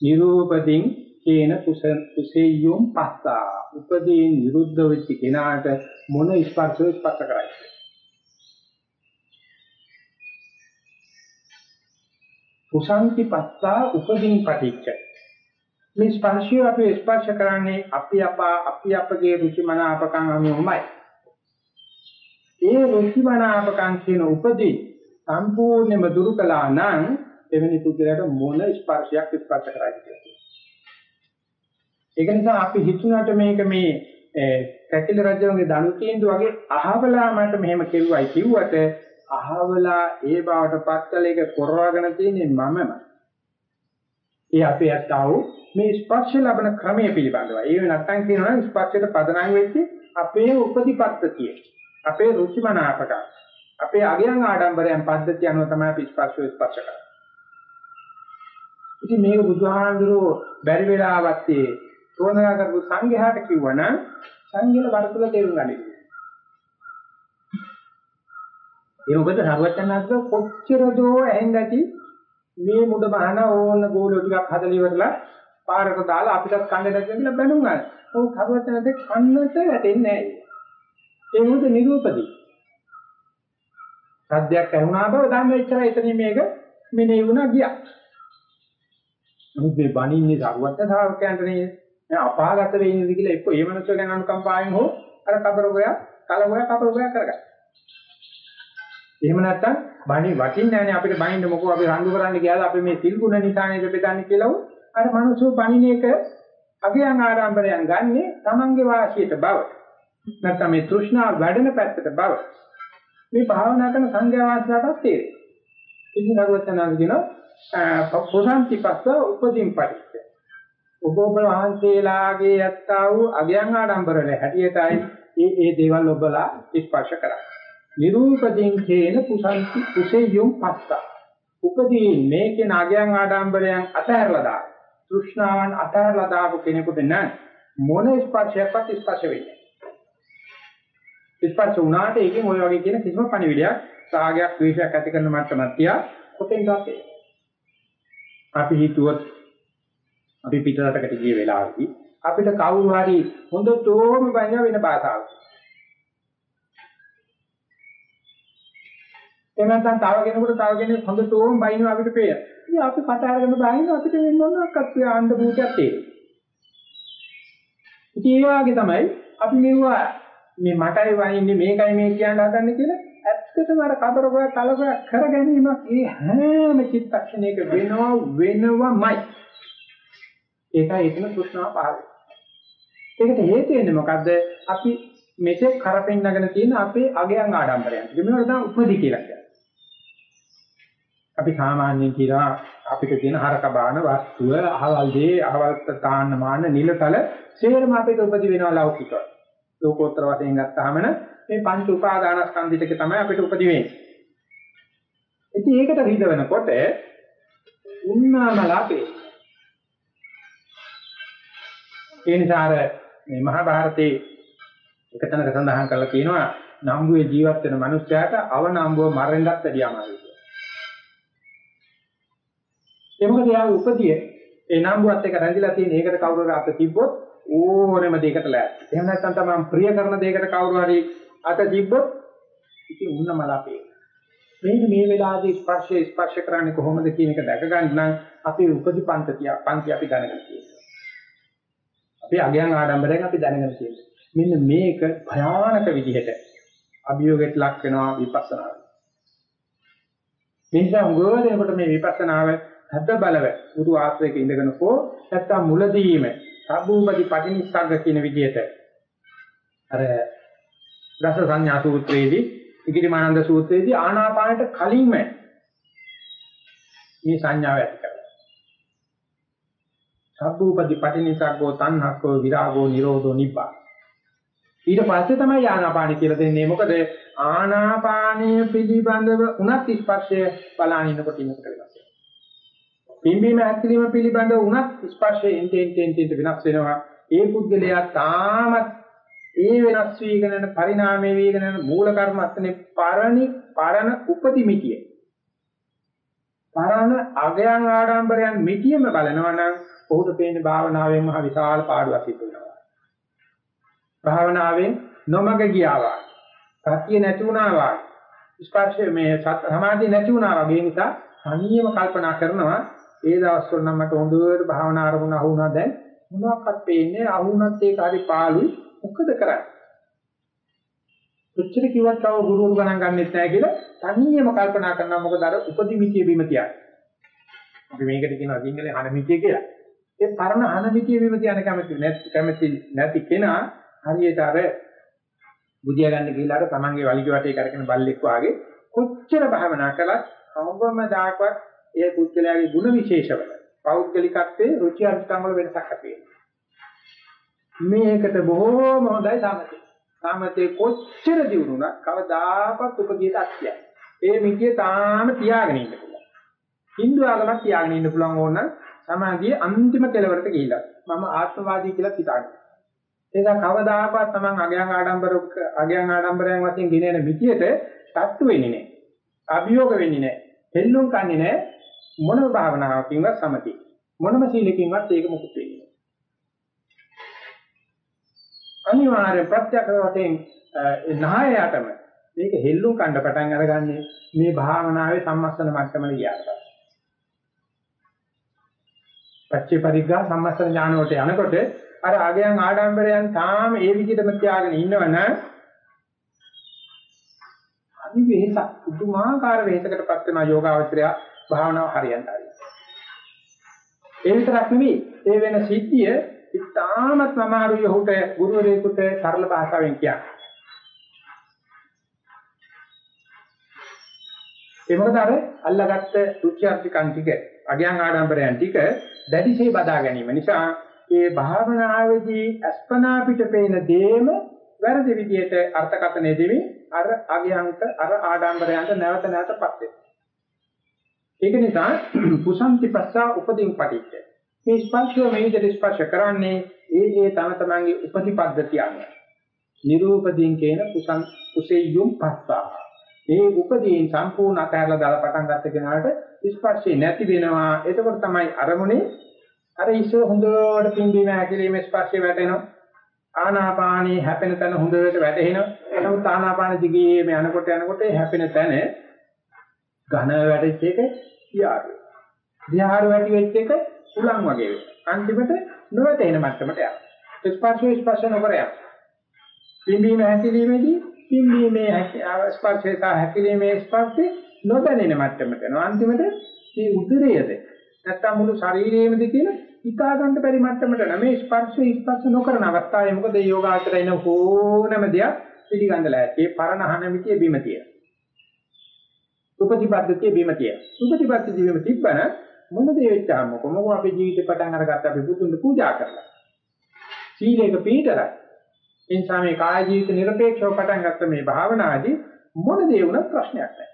නිරූපදින් කේන කුසෙය්‍යොම් පස්සා උපදීන් විරුද්ධ වෙච්ච කෙනාට මොන ස්පර්ශය ස්පර්ශ කරයි කුසන්ති පස්සා උපදීන් පටිච්ච මේ ස්පර්ශය අපි ස්පර්ශ කරන්නේ අපි අපා අපි අපගේ රුචි මනාපකම් අනුවමයි ඒ රුචි මනාපකම් කියන උපදී සම්පූර්ණයෙන්ම දුරු කළා නම් එවැනි පුද්ගලයාට මොන ස්පර්ශයක් ස්පර්ශ කරයිද කියලා. ඒක නිසා අපි හිතුණාට මේක මේ පැකිල රජුගේ දණු තීන්දුව වගේ අහවලා මට මෙහෙම කෙරුවයි කිව්වට අහවලා ඒ බවට පත්තලයක කරවගෙන තියෙන්නේ මමමයි. ඒ අපේ අත්තාව මේ ස්පර්ශ ලබන ක්‍රමය පිළිබඳව. ඒ නැත්තම් කියනවා ස්පර්ශයට පදනම් වෙච්ච අපේ උපදිපත්තතිය. අපේ රුචිමනාපක. අපේ අගයන් ආඩම්බරයන් පද්ධතිය අනුව තමයි අපි ස්පර්ශය ස්පර්ශ කරන්නේ. ඉතින් මේක බුදුහාඳුරෝ බැරි වෙලාවත් ඒ තෝරනා කරපු සංඝයාට කිව්වනම් සංඝයල වර්තුල තේරුම් ගන්න. ඒ මොකද සර්වඥාන්සේ කොච්චර දෝ ඇහෙන්දටි මේ මුඩ බහන ඕන ගෝලියෝ ටිකක් හදලා ඉවරලා පාරට දාලා අපිටත් කන්න දැක්ක කියලා බැනුම් ගන්න. ඔව් සර්වඥාන්සේ කන්නට වැටෙන්නේ නැහැ. ඒ මොකද නිරූපදී. සද්දයක් ඇහුණා බව දන්න එච්චරයි එතනින් මේක මෙනේ වුණා ගියා. නමුත් මේ බණින්නේ සරුවත් ශ්‍රාවකයන්ට නේ නෑ අපාගත වෙන්නේ කියලා එක්ක ඒ මනස ගැන අනුකම්පාවෙන් හෝ අර කබරගය කලගය කබරගය කරගන්න. එහෙම නැත්තම් බණි වටින්නේ නැහැනේ අපිට බණින්න මොකෝ අපි රණ්ඩු කරන්න ගියාද අපි මේ සිල් ගුණ නිසා නේද බෙදන්නේ කියලා අර මනුස්සෝ බණින එක අගයන් ආරම්භණයන් ගන්නෙ තමන්ගේ වාසියට බව. නැත්තම් මේ තෘෂ්ණාව වැඩෙන පැත්තට බව. මේ භාවනා කරන සංඝයා වහන්සේලාටත් තේරෙයි. ඉතින් භගවතුන් කියනවා පොසන්ති පස්ස උපදීන් පරිච්ඡ. ඔබ ඔබ වහන්සේලාගේ යත්තා වූ අගයන් ආඩම්බරවල හැටියටයි ඒ ඒ දේවල් ඔබලා ස්පර්ශ කරන්නේ. නිරූපදීන් කේන පුසන්ති කුසෙයුම් පස්ස. උපදීන් මේකේ අගයන් ආඩම්බරයන් අතහැරලා දාන. තෘෂ්ණාවන් අතහැරලා දාපු කෙනෙකුට නම් මොන ස්පර්ශයක්වත් ස්පර්ශ වෙන්නේ ස්පර්ශ වුණාට ඒකෙන් ওই වගේ කියන කිසිම පණිවිඩයක් රාගයක් ද්වේෂයක් ඇති කරන මට්ටමක් තියා කොතෙන් ගත්තේ අපි හිතුවොත් අපි පිටරටකට ගිය වෙලාවදී අපිට කවුරු හරි හොඳටම බයින වෙන භාෂාවක් එහෙම නැත්නම් තව කෙනෙකුට තව කෙනෙක් හොඳටම බයින අපිට පේන. ඉතින් අපි කතා කරගෙන බයින අපිට වෙන මොනක්වත් ආණ්ඩ භූතයක් තියෙන්නේ. ඉතින් ඒ වගේ තමයි අපි මෙවුවා මේ මටයි වයින්නේ මේකයි මේ කියන්න හදන්නේ කියලා ඇත්තටම අර කබරගය කලබල කර ගැනීමක් ඒ හැම චිත්තක්ෂණයක වෙනව වෙනවමයි. ඒකයි එතන තෘෂ්ණාව පහළ ඒකට හේතු වෙන්නේ මොකද්ද? අපි මෙතෙක් කරපින් නගන තියෙන අපේ අගයන් ආඩම්බරයන්. මේවට තමයි උපදි කියලා කියන්නේ. අපි සාමාන්‍යයෙන් කියනවා අපිට තියෙන හරක බාන වස්තුව, අහවල් දේ, අහවල් තාන්න මාන නිලතල සේරම අපිට උපදි වෙනවා ලෞකිකව. ලෝකෝත්තර වශයෙන් ගත්තාම මේ පංච උපාදානස්කන්ධිතක තමයි අපිට උපදි වෙන්නේ. ඉතින් ඒකට රිදවෙනකොට උන්නාමලාපේ. ඒ නිසා මේ මහා භාරතයේ එක තැනක සඳහන් කරලා තියෙනවා නම්බුවේ ජීවත් වෙන මනුස්සයාට අවනම්බුව මරෙන්නත් වැඩිය අමාරුයි. ඒ මොකද යා උපදියේ ඒ නම්බුවත් එක රැඳිලා තියෙන ඒකට කවුරු හරි අත තිබ්බොත් ඕනෙම දෙයකට ලෑස්ති. එහෙම නැත්නම් තමයි ප්‍රිය කරන දෙයකට කවුරු හරි අත තිබ්බොත් ඉතින් උන්න මලපේ. මේක මේ වෙලාවේදී ස්පර්ශය ස්පර්ශ කරන්නේ කොහොමද කියන එක දැක ගන්න නම් අපේ උපදි පන්තිය පන්ති අපි දැනගන්න තියෙනවා. අපි අගයන් ආඩම්බරයෙන් අපි දැනගන්න තියෙනවා. මෙන්න මේක භයානක විදිහට අභියෝගයට ලක් වෙනවා විපස්සනාව. මේ නිසා උගෝදේකට මේ විපස්සනාව හද බලව උරු ආශ්‍රයක ඉඳගෙන හෝ නැත්තම් මුලදීම සබ්බූපති පටිනිස්සග්ග කියන විදිහට අර දස සංඥා සූත්‍රයේදී ඉගිරිමානන්ද සූත්‍රයේදී ආනාපානට කලින්ම මේ සංඥාව ඇති කරගන්නවා. සබ්බූපති පටිනිස්සග්ගෝ තණ්හක්කෝ විරාගෝ නිරෝධෝ නිබ්බාන. ඊට පස්සේ තමයි ආනාපාන කියලා දෙන්නේ. මොකද ආනාපානීය පිළිබඳව උනත් ස්පර්ශය බලන ඉන්නකොට ඉන්නකොට වෙනස් වෙනවා. පිම්බීම හැකිලිම පිළිබඳව උනත් ස්පර්ශයෙන් එන්ටෙන් ටෙන් වෙනස් වෙනවා. ඒ පුද්ගලයා තාමත් ඒ වෙනස් වීගෙන යන පරිණාමයේ වීගෙන යන මූල කර්මස්තනේ පරණි පරණ උපතිමිතිය. පරණ අගයන් ආඩම්බරයන් මිටියෙම බලනවා නම් ඔහුට පේන්නේ භාවනාවෙන් මහ විශාල පාඩුවක් සිදු වෙනවා. භාවනාවෙන් නොමග ගියාවා. සතිය නැති වුණා වා. ස්පර්ශය මේ සමාධිය නැති වුණා වගේ නිසා තනියම කල්පනා කරනවා ඒ දවස්වල නම් මට හොඳට භාවනා ආරමුණ අහුණා. දැන් මොනවාක්වත් පේන්නේ අහුණත් ඒක හරි පාළුයි. මොකද කරන්නේ? කොච්චර කිව්වත් තව ගුරුවරු ගණන් ගන්නෙත් නැහැ කියලා තනියම කල්පනා කරනවා. මොකද අර උපදිමිතිය බිම තියන්නේ. අපි මේකට කියනවා සිංහලේ හනමිතිය කියලා. ඒ පරණ හනමිතිය බිම තියන කැමති නැති කැමති නැති කෙනා හරියට අර බුදියා ගන්න ගිහලා අර තමන්ගේ වලිග වටේ කරගෙන බල්ලෙක් වාගේ කොච්චර භාවනා කළත් කවවම දායකවත් ඒ පුද්ගලයාගේ ಗುಣ විශේෂවල පෞද්ගලිකත්වයේ රුචි අරුචිකම් වල වෙනසක් ඇති මේකට බොහෝම හොඳයි සමතේ. සමතේ කොච්චර දිනුනක් කවදාකවත් උපදීට අත්‍යයි. ඒ මිතිය තාම තියාගෙන ඉන්න පුළුවන්. Hindu ආගමක් තියාගෙන ඉන්න පුළුවන් ඕන සමාධියේ අන්තිම කෙලවරට ගිහිලා. මම ආත්මවාදී කියලා හිතාගන්න. ඒක කවදාකවත් Taman අගයන් ආඩම්බර අගයන් ආඩම්බරයන් වශයෙන් ගෙනෙන මිතියට තට්ටු වෙන්නේ නැහැ. අභියෝග වෙන්නේ නැහැ. හෙල්ලුම් කන්නේ නැහැ. මොනම භාවනාවකින්වත් සමති. මොනම සීලකින්වත් ඒක මුකුත් වෙන්නේ අනිවාර්ය ප්‍රත්‍යක්ෂ වශයෙන් නායයටම මේක හෙල්ලුම් කණ්ඩ පටන් අරගන්නේ මේ භාවනාවේ සම්මස්තන මට්ටමල ගියාට. පස්සේ. පච්චේ පරිග්ගා සම්මස්තන ඥාන වලට යනකොට අර ආගයන් ආඩම්බරයන් තාම ඒ විදිහටම තියාගෙන ඉන්නවනම් අනි වෙහසක් පුදුමාකාර වෙහසකටපත් වෙන යෝගාවචරය. භාවනාව හරියන්ට හරියි. ඒ විතරක් නෙවෙයි ඒ වෙන සිද්ධිය ඉතාමත් අමාරුයි ඔහුට ගුරුවරයෙකුට සරල භාෂාවෙන් කියන්න. ඒ මොකද අර අල්ලාගත්ත රුචි අර්ථිකන් ටික අගයන් ආඩම්බරයන් ටික දැඩිසේ බදා ගැනීම නිසා ඒ භාවනාවේදී අස්පනා පිට පේන දේම වැරදි විදියට අර්ථකථනය දෙවි අර අගයන්ට අර ආඩම්බරයන්ට නැවත නැවතපත් වෙනවා. ඒක නිසා කුසන්ති පස්සා උපදීන් පටිච්ච. මේ ස්පර්ශය මේ විදිහට ස්පර්ශ කරන්නේ ඒ ඒ තම තමන්ගේ උපදි පද්ධතිය අනුව. නිරූපදීන් කියන කුසන් කුසෙය්‍යුම් පස්සා. ඒ උපදීන් සම්පූර්ණ අතහැරලා දාලා පටන් ගත්ත කෙනාට ස්පර්ශය නැති වෙනවා. එතකොට තමයි අරමුණේ අර ඉස්සර හොඳට පිම්බීම හැකිලිම ස්පර්ශය වැටෙනවා. ආනාපානී හැපෙන තැන හොඳට වැටෙනවා. නමුත් ආනාපාන දිගේ මේ යනකොට යනකොට හැපෙන තැන ඝන වැටෙච්ච එක විහාරය. විහාර වැටි වෙච්ච එක උලන් වගේ වෙනවා. අන්තිමට නොවැටෙන මට්ටමට යනවා. ස්පර්ශය ස්පර්ශ නොකර යනවා. පිම්බීම හැකිලිමේදී පිම්බීමේ ස්පර්ශය සහ හැකිලිමේ ස්පර්ශය නොදැනෙන මට්ටමට යනවා. අන්තිමට මේ උදරයේද නැත්තම් මුළු ශරීරයේමද කියන හිතා ගන්න බැරි මට්ටමට නම ස්පර්ශය ස්පර්ශ නොකරන අවස්ථාවේ මොකද යෝගාචරය ඉන ඕනම දෙයක් පිළිගන්න ලෑස්ති. ඒ පරණ හනමිතිය බිම තියෙන. සුපටිපද්ධතිය බීම තියෙනවා. සුපටිපද්ධතිය බීම තිබ්බන මොනද වෙච්චා මොකම අපේ ජීවිතේ පටන් අරගත්ත අපි බුදුන් පූජා කරලා. සීලේක පිටරයි. එනිසා මේ කාය ජීවිත নিরপেক্ষව පටන් ගත්ත මේ භාවනාදී මොන දේ වුණත් ප්‍රශ්නයක් නැහැ.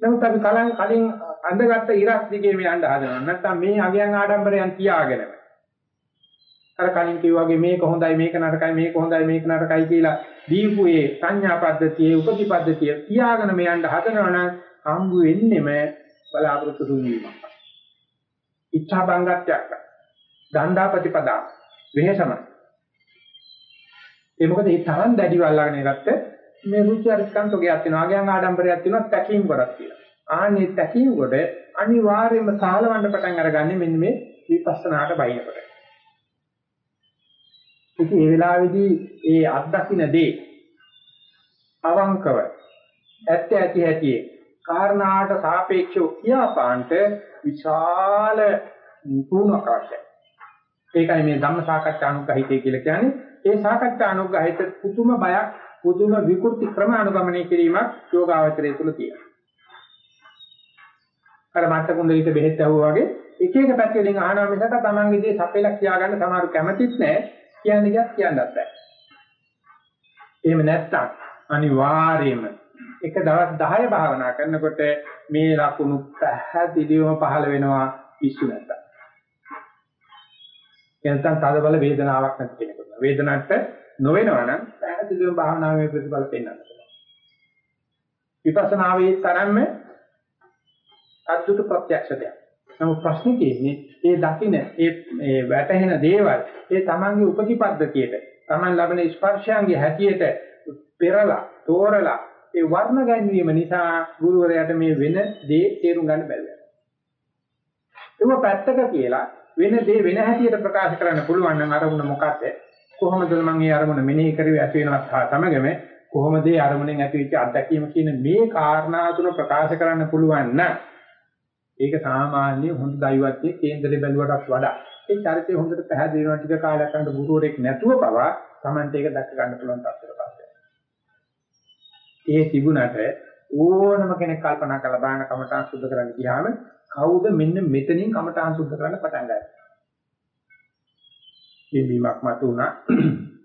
නමුත් අපි කලින් කලින් අඳගත්ත ඉරක් දිගේ මේ යන්න හදනවා. නැත්නම් මේ අගයන් ආඩම්බරයන් තියාගෙනම අර කලින් කිව්වාගේ මේක හොඳයි මේක නරකයි මේක හොඳයි මේක නරකයි කියලා දීපු ඒ සංඥා පද්ධතියේ උපදි පද්ධතිය තියාගෙන මේ යන්න හදනවා නම් හම්බ වෙන්නෙම බලාපොරොත්තු දුන්වීමක්. ඉච්ඡා බංගත්‍යයක්. දණ්ඩා ප්‍රතිපදා වෙහසම. ඒ මොකද ඒ තරම් දැඩිව අල්ලගෙන ගත්ත මේ රුචි අරුචිකන්තෝගයක් තියෙනවා. ආගයන් ආඩම්බරයක් තියෙනවා. තැකීම් ගොඩක් තියෙනවා. ආන්නේ තැකීම් ගොඩ අනිවාර්යයෙන්ම සාලවන්න පටන් අරගන්නේ මෙන්න මේ විපස්සනාට බයිනකොට. ඉතින් මේ වෙලාවේදී ඒ අත්දකින්න දේ අවංකව ඇත්ත ඇති ඇති කාරණාට සාපේක්ෂව කියාපාන්ට විශාල පුණක් අවශ්‍යයි. ඒකයි මේ ධම්ම සාකච්ඡා අනුග්‍රහිතය කියලා කියන්නේ. ඒ සාකච්ඡා අනුග්‍රහිත පුදුම බයක් පුදුම විකෘති ක්‍රම අනුගමනය කිරීමක් යෝගාවචරය තුළ තියෙනවා. අර මත්ත කුණ්ඩලිත බෙහෙත් ඇහුවා වගේ එක එක පැතිවලින් අහනවා මිසක තමන්ගේ දේ සපෙලක් කියාගන්න සමහරු කැමතිත් නැහැ. කියන්නේ කියක් කියන්නත් බෑ. එහෙම නැත්තම් අනිවාර්යයෙන්ම එක දවස් 10 භාවනා කරනකොට මේ ලකුණු පැහැදිලිවම පහළ වෙනවා පිස්සු නැත්තම්. එනතන් තද බල වේදනාවක් නැති කෙනෙකුට. වේදනට නොවෙනවා නම් පැහැදිලිවම භාවනාවේ ප්‍රතිඵල පෙන්වන්න පුළුවන්. විපස්සනාවේ තරම්ම අද්දුත ප්‍රත්‍යක්ෂ දෙයක්. නමුත් ප්‍රශ්නේ තියෙන්නේ ඒ දකින්න ඒ ඒ වැටහෙන දේවල් ඒ තමන්ගේ උපතිපද්ධතියට තමන් ලබන ස්පර්ශයන්ගේ හැටියට පෙරලා තෝරලා ඒ වර්ණ ගැන්වීම නිසා ගුරුවරයාට මේ වෙන දේ තේරුම් ගන්න බැහැ. ඒක පැත්තක කියලා වෙන දේ වෙන හැටියට ප්‍රකාශ කරන්න පුළුවන් නම් අරමුණ මොකද්ද? කොහොමද මම මේ අරමුණ මෙනෙහි කරුවේ ඇති වෙනවත් හා සමගම කොහොමද ඒ අරමුණෙන් ඇතිවෙච්ච අත්දැකීම කියන මේ කාරණා තුන ප්‍රකාශ කරන්න පුළුවන් නම් ඒක සාමාන්‍ය හොඳ දෛවත්වයේ කේන්දරේ බැලුවටත් වඩා ඒ චරිතය හොඳට පැහැදිලි වෙනවා ටික කාලයක් යනකොට ගුරුවරයෙක් නැතුව පවා Tamante ඒක දැක ගන්න පුළුවන් තත්ත්වයකට ඒ තිබුණට ඕනම කෙනෙක් කල්පනා කරලා බලන කමඨාන් සුද්ධ කරන්න ගියාම කවුද මෙන්න මෙතනින් කමඨාන් සුද්ධ කරන්න පටන් ගන්නේ. පිම්බීමක් මතුණා.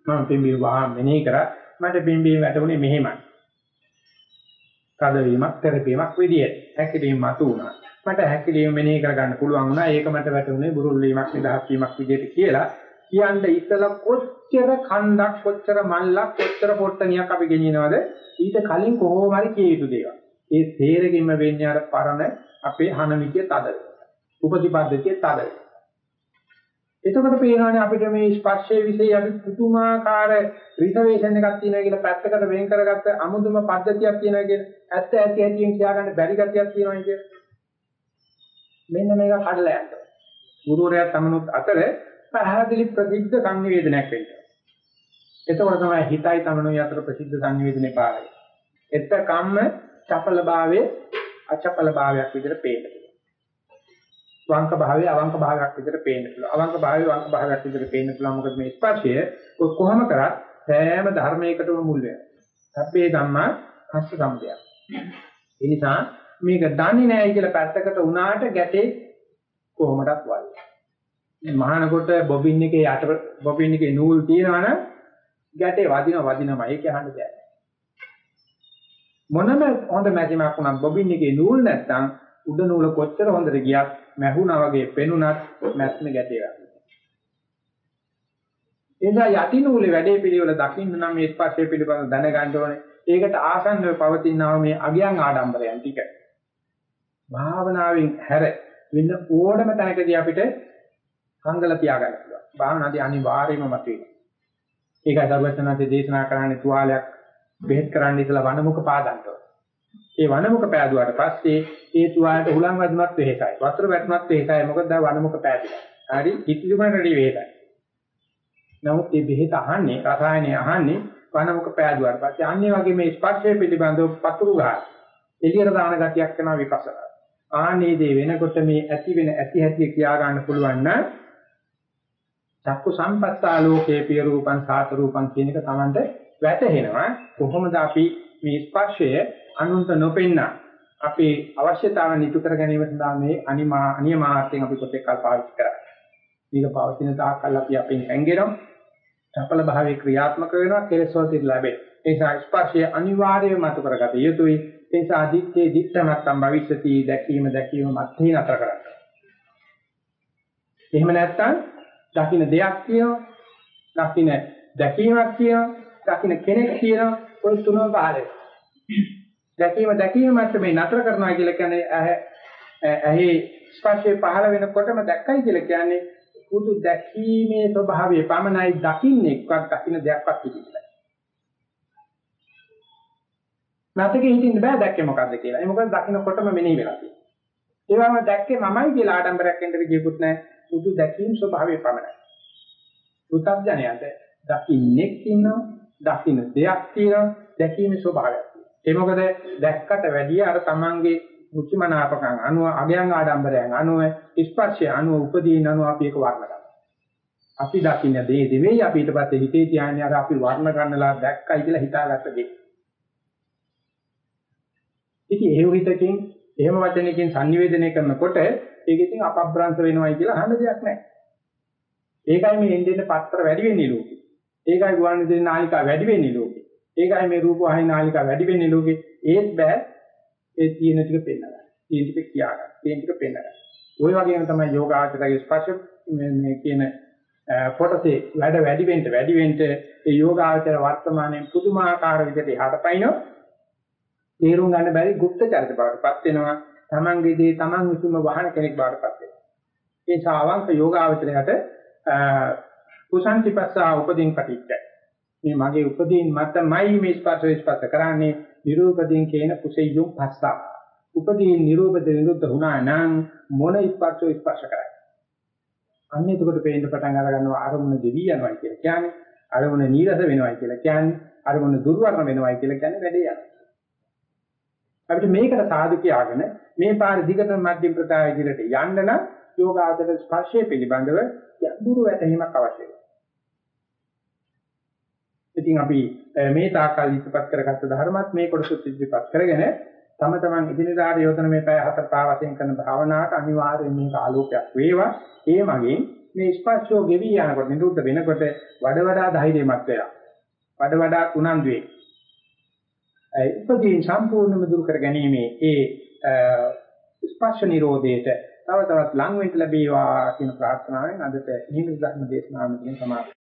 මම පිම්බීම වහා මෙනෙහි කරා. මට පිම්බීම වැටුනේ මෙහෙමයි. කදවීමක්, තෙරපීමක් විදියට. හැකිරීම මතුණා. මට හැකිලිම මෙනෙහි කරගන්න පුළුවන් වුණා. ඒක මට වැටුනේ බුරුල් වීමක් නිදහස් වීමක් විදිහට කියලා. කියන්න ඉතලා කොච්චර කණ්ඩක් කොච්චර මල්ලක් කොච්චර පොට්ටනියක් අපි ගෙනියනවද ඊට කලින් කොහොම හරි කිය යුතු දේවල්. ඒ තේරෙකින්ම වෙන්නේ අර පරණ අපේ හනමිතිය තද. උපතිපද්ධතිය තද. එතකොට පේනවානේ අපිට මේ ස්පර්ශයේ විශේෂ අපි පුදුමාකාර රිසර්වේෂන් එකක් තියෙනවා කියලා පැත්තකට වෙන් කරගත්ත අමුතුම පද්ධතියක් තියෙනවා කියලා ඇත්ත ඇති ඇතියෙන් කියාගන්න බැරි ගතියක් තියෙනවා කියලා. මෙන්න මේක කඩලා යන්න. ගුරුවරයා තමනුත් අතර පැහැදිලි ප්‍රසිද්ධ සංනිවේදනයක් වෙන්නේ. එතකොට තමයි හිතයි තමනුයි අතර ප්‍රසිද්ධ සංනිවේදනේ පාරයි. එත්ත කම්ම චපල භාවයේ අචපල භාවයක් විදිහට පේනවා. වංක භාවයේ අවංක භාවයක් විදිහට පේන්න පුළුවන්. අවංක භාවයේ වංක භාවයක් විදිහට පේන්න පුළුවන්. මොකද මේ ස්පර්ශය කොහොම කරත් සෑම ධර්මයකටම මුල් වෙනවා. සබ්බේ ධම්මා හස්ස සම්පයක්. ඒ නිසා මේක දන්නේ නැහැ කියලා පැත්තකට උනාට ගැටේ කොහොමදත් වයි. මේ මහානකොට බොබින් එකේ යට බොබින් එකේ නූල් තියනවනම් ගැටේ වදිනවා වදිනවා ඒක අහන්න බෑ. මොනම හොඳ මැදිමක් වුණත් බොබින් එකේ නූල් නැත්තම් උඩ නූල කොච්චර හොඳට ගියත් මැහුණා වගේ පෙනුනත් මැස්ම ගැටේ වදිනවා. එදා යටි නූලේ වැඩේ පිළිවෙල දකින්න නම් මේ ස්පර්ශය පිළිබඳව දැනගන්න ඕනේ. ඒකට ආසන්නව පවතිනවා මේ අගයන් ආඩම්බරයන් ටික. භාවනාවෙන් හැර වෙන ඕනම තැනකදී අපිට කංගල තියාගන්න පුළුවන්. භාවනාදී අනිවාර්යයෙන්ම මතුවේ. ඒකයි දරුවචනාදී දේශනා කරන්නේ තුවාලයක් බෙහෙත් කරන්න ඉතලා වනමුක පාදන්න ඒ වනමුක පෑදුවාට පස්සේ ඒ තුවාලයට හුලං වදිනවත් වෙහෙසයි. වතුර වැටුනත් වෙහෙසයි. මොකද දැන් වනමුක පෑදිලා. හරි කිසිදුමකටදී වෙහෙසයි. නමුත් මේ බෙහෙත අහන්නේ රසායනය අහන්නේ වනමුක පෑදුවාට පස්සේ අන්නේ වගේ මේ ස්පර්ශය පිළිබඳව පතුරු ගන්න. එළියට දාන ගතියක් කරනවා විපස්සනා. ආනේ දේ වෙනකොට මේ ඇති වෙන ඇති හැටි කියා ගන්න පුළුවන් නම් චක්කු සම්පත්තා ලෝකේ පිය රූපං සාත රූපං කියන එක Tamanට වැටහෙනවා කොහොමද අපි මේ ස්පර්ශය අනුන්ට නොපෙන්න අපේ අවශ්‍යතාව නිතු කර ගැනීම සඳහා මේ අනිමා අනියමාර්ථයෙන් අපි කොටෙක් කල් පාවිච්චි කරන්නේ. මේක පවතින තාක්කල් අපි අපෙන් හැංගෙනවා. චපල භාවයේ ක්‍රියාත්මක වෙනවා කෙලෙස් වලට ලැබෙන. ඒ නිසා ස්පර්ශය අනිවාර්යයෙන්ම මතු කරගත යුතුයි. ඒ නිසා දිත්තේ දිත්තමත්තම් භවිෂති දැකීම දැකීම මැත්තේ නතර කරන්න. එහෙම නැත්නම් දකින්න දෙයක් කියනවා. දකින්න දැකීමක් කියනවා. දකින්න කෙනෙක් කියනවා. ඔය තුනම පහළ දැකීම දැකීම මැත්තේ නතර කරනවා කියලා කියන්නේ ඇහි ස්පර්ශය පහළ වෙනකොටම දැක්කයි කියලා කියන්නේ පුදු දැකීමේ ස්වභාවය පමණයි දකින්නෙක්වත් දකින්න දෙයක්වත් පිළිගන්නේ. නැතකේ හිතින්න බෑ දැක්කේ මොකද්ද කියලා. ඒ මොකද දකින්නකොටම මෙනෙහි වෙලා තියෙනවා. ඒ වගේම දැක්කේ මමයි කියලා ආඩම්බරයක් එන්න විදියකුත් නැහැ. පුදු දැකීම ස්වභාවය පමණයි. උත්ත්ජණයන්ට දකින්නෙක් ඉන්නවා, දකින්න දෙයක් තියෙනවා, දැකීමේ ස්වභාවයක් තියෙනවා. ඒ මොකද දැක්කට වැඩිය අර තමන්ගේ මුචිමනාපකම් අනුව අගයන් ආඩම්බරයන් අනුව ස්පර්ශය අනුව උපදීන අනුව අපි ඒක වර්ණ කරනවා. අපි දකින්න දේ දෙවෙයි අපි ඊට පස්සේ හිතේ තියන්නේ අර අපි වර්ණ ගන්නලා දැක්කයි කියලා හිතාගත්ත දේ. ඉතින් ඒ හිතකින් එහෙම වචනකින් sannivedanaya කරනකොට ඒක ඉතින් අපබ්‍රංශ වෙනවයි කියලා අහන්න දෙයක් නැහැ. ඒකයි මේ එන්නේ පත්‍ර වැඩි වෙන්නේ ලෝකේ. ඒකයි ගුවන් විදුලි නාලිකා වැඩි වෙන්නේ ලෝකේ. ඒකයි මේ රූප වාහිනී නාලිකා වැඩි වෙන්නේ ලෝකේ. ඒත් බෑ ඒ තියෙන ටික පෙන්නගන්න. තියෙන ටික කියාගන්න. තියෙන ටික පෙන්නගන්න. ওই වගේම තමයි යෝගාචරයේ ස්පර්ශ මේ කියන කොටසේ වැඩ වැඩි වෙන්න වැඩි වෙන්න ඒ යෝගාචර වර්තමානයේ පුදුමාකාර විදිහට එහාට පයින්නවා. තේරුම් ගන්න බැරි গুপ্ত චරිත බවටපත් වෙනවා. Tamange දේ Taman විසින්ම වහන කෙනෙක් බවටපත් වෙනවා. ඒ ශාවංක යෝගාචරයට කුසන්තිපස්සා උපදීන් කටිච්චයි. මේ මගේ උපදීන් මතමයි මේ ස්පර්ශ ස්පර්ශ කරන්නේ නිරූපදීන් කියන කුසෙයුම් පස්සා. උපදීන් නිරූපද නිරුද්ධ වුණා නම් මොන ස්පර්ශෝ ස්පර්ශ කරයි. අන්න එතකොට පේන්න පටන් අර ගන්නවා අරමුණ දෙවි යනවා කියලා කියන්නේ අරමුණ නීරස වෙනවා කියලා කියන්නේ අරමුණ දුර්වර්ණ වෙනවා කියලා කියන්නේ වැඩේ යනවා. අපිට මේකට සාදු කියාගෙන මේ පාර දිගට මධ්‍යම ප්‍රතාය ඉදිරියට යන්න නම් යෝගාචර ස්පර්ශය පිළිබඳව යඳුරු වැටහීමක් අවශ්‍යයි. ඉතින් අපි මේ තාකල් ඉස්පත් කරගත්ත ධර්මات මේ කොටසත් ඉදිරිපත් කරගෙන තම තමන් ඉදිරියට යොදන මේ පැය හතර පහ වශයෙන් කරන භාවනාවට අනිවාර්යයෙන් මේක ආලෝකයක් වේවා. ඒ මගින් මේ ස්පර්ශෝ ගෙවි යනකොට නිරුද්ධ වෙනකොට වඩ වඩා ධෛර්යමත් වෙලා. වඩ වඩා උනන්දු වේ. ඒ උපදීන් සම්පූර්ණයෙන්ම දුරු කර ගැනීම ඒ ස්පර්ශ නිරෝධයට තව තවත් ලං වෙන්න ලැබේවා කියන ප්‍රාර්ථනාවෙන් අදට නිමිති ධර්ම දේශනාවෙන් සමාප්ත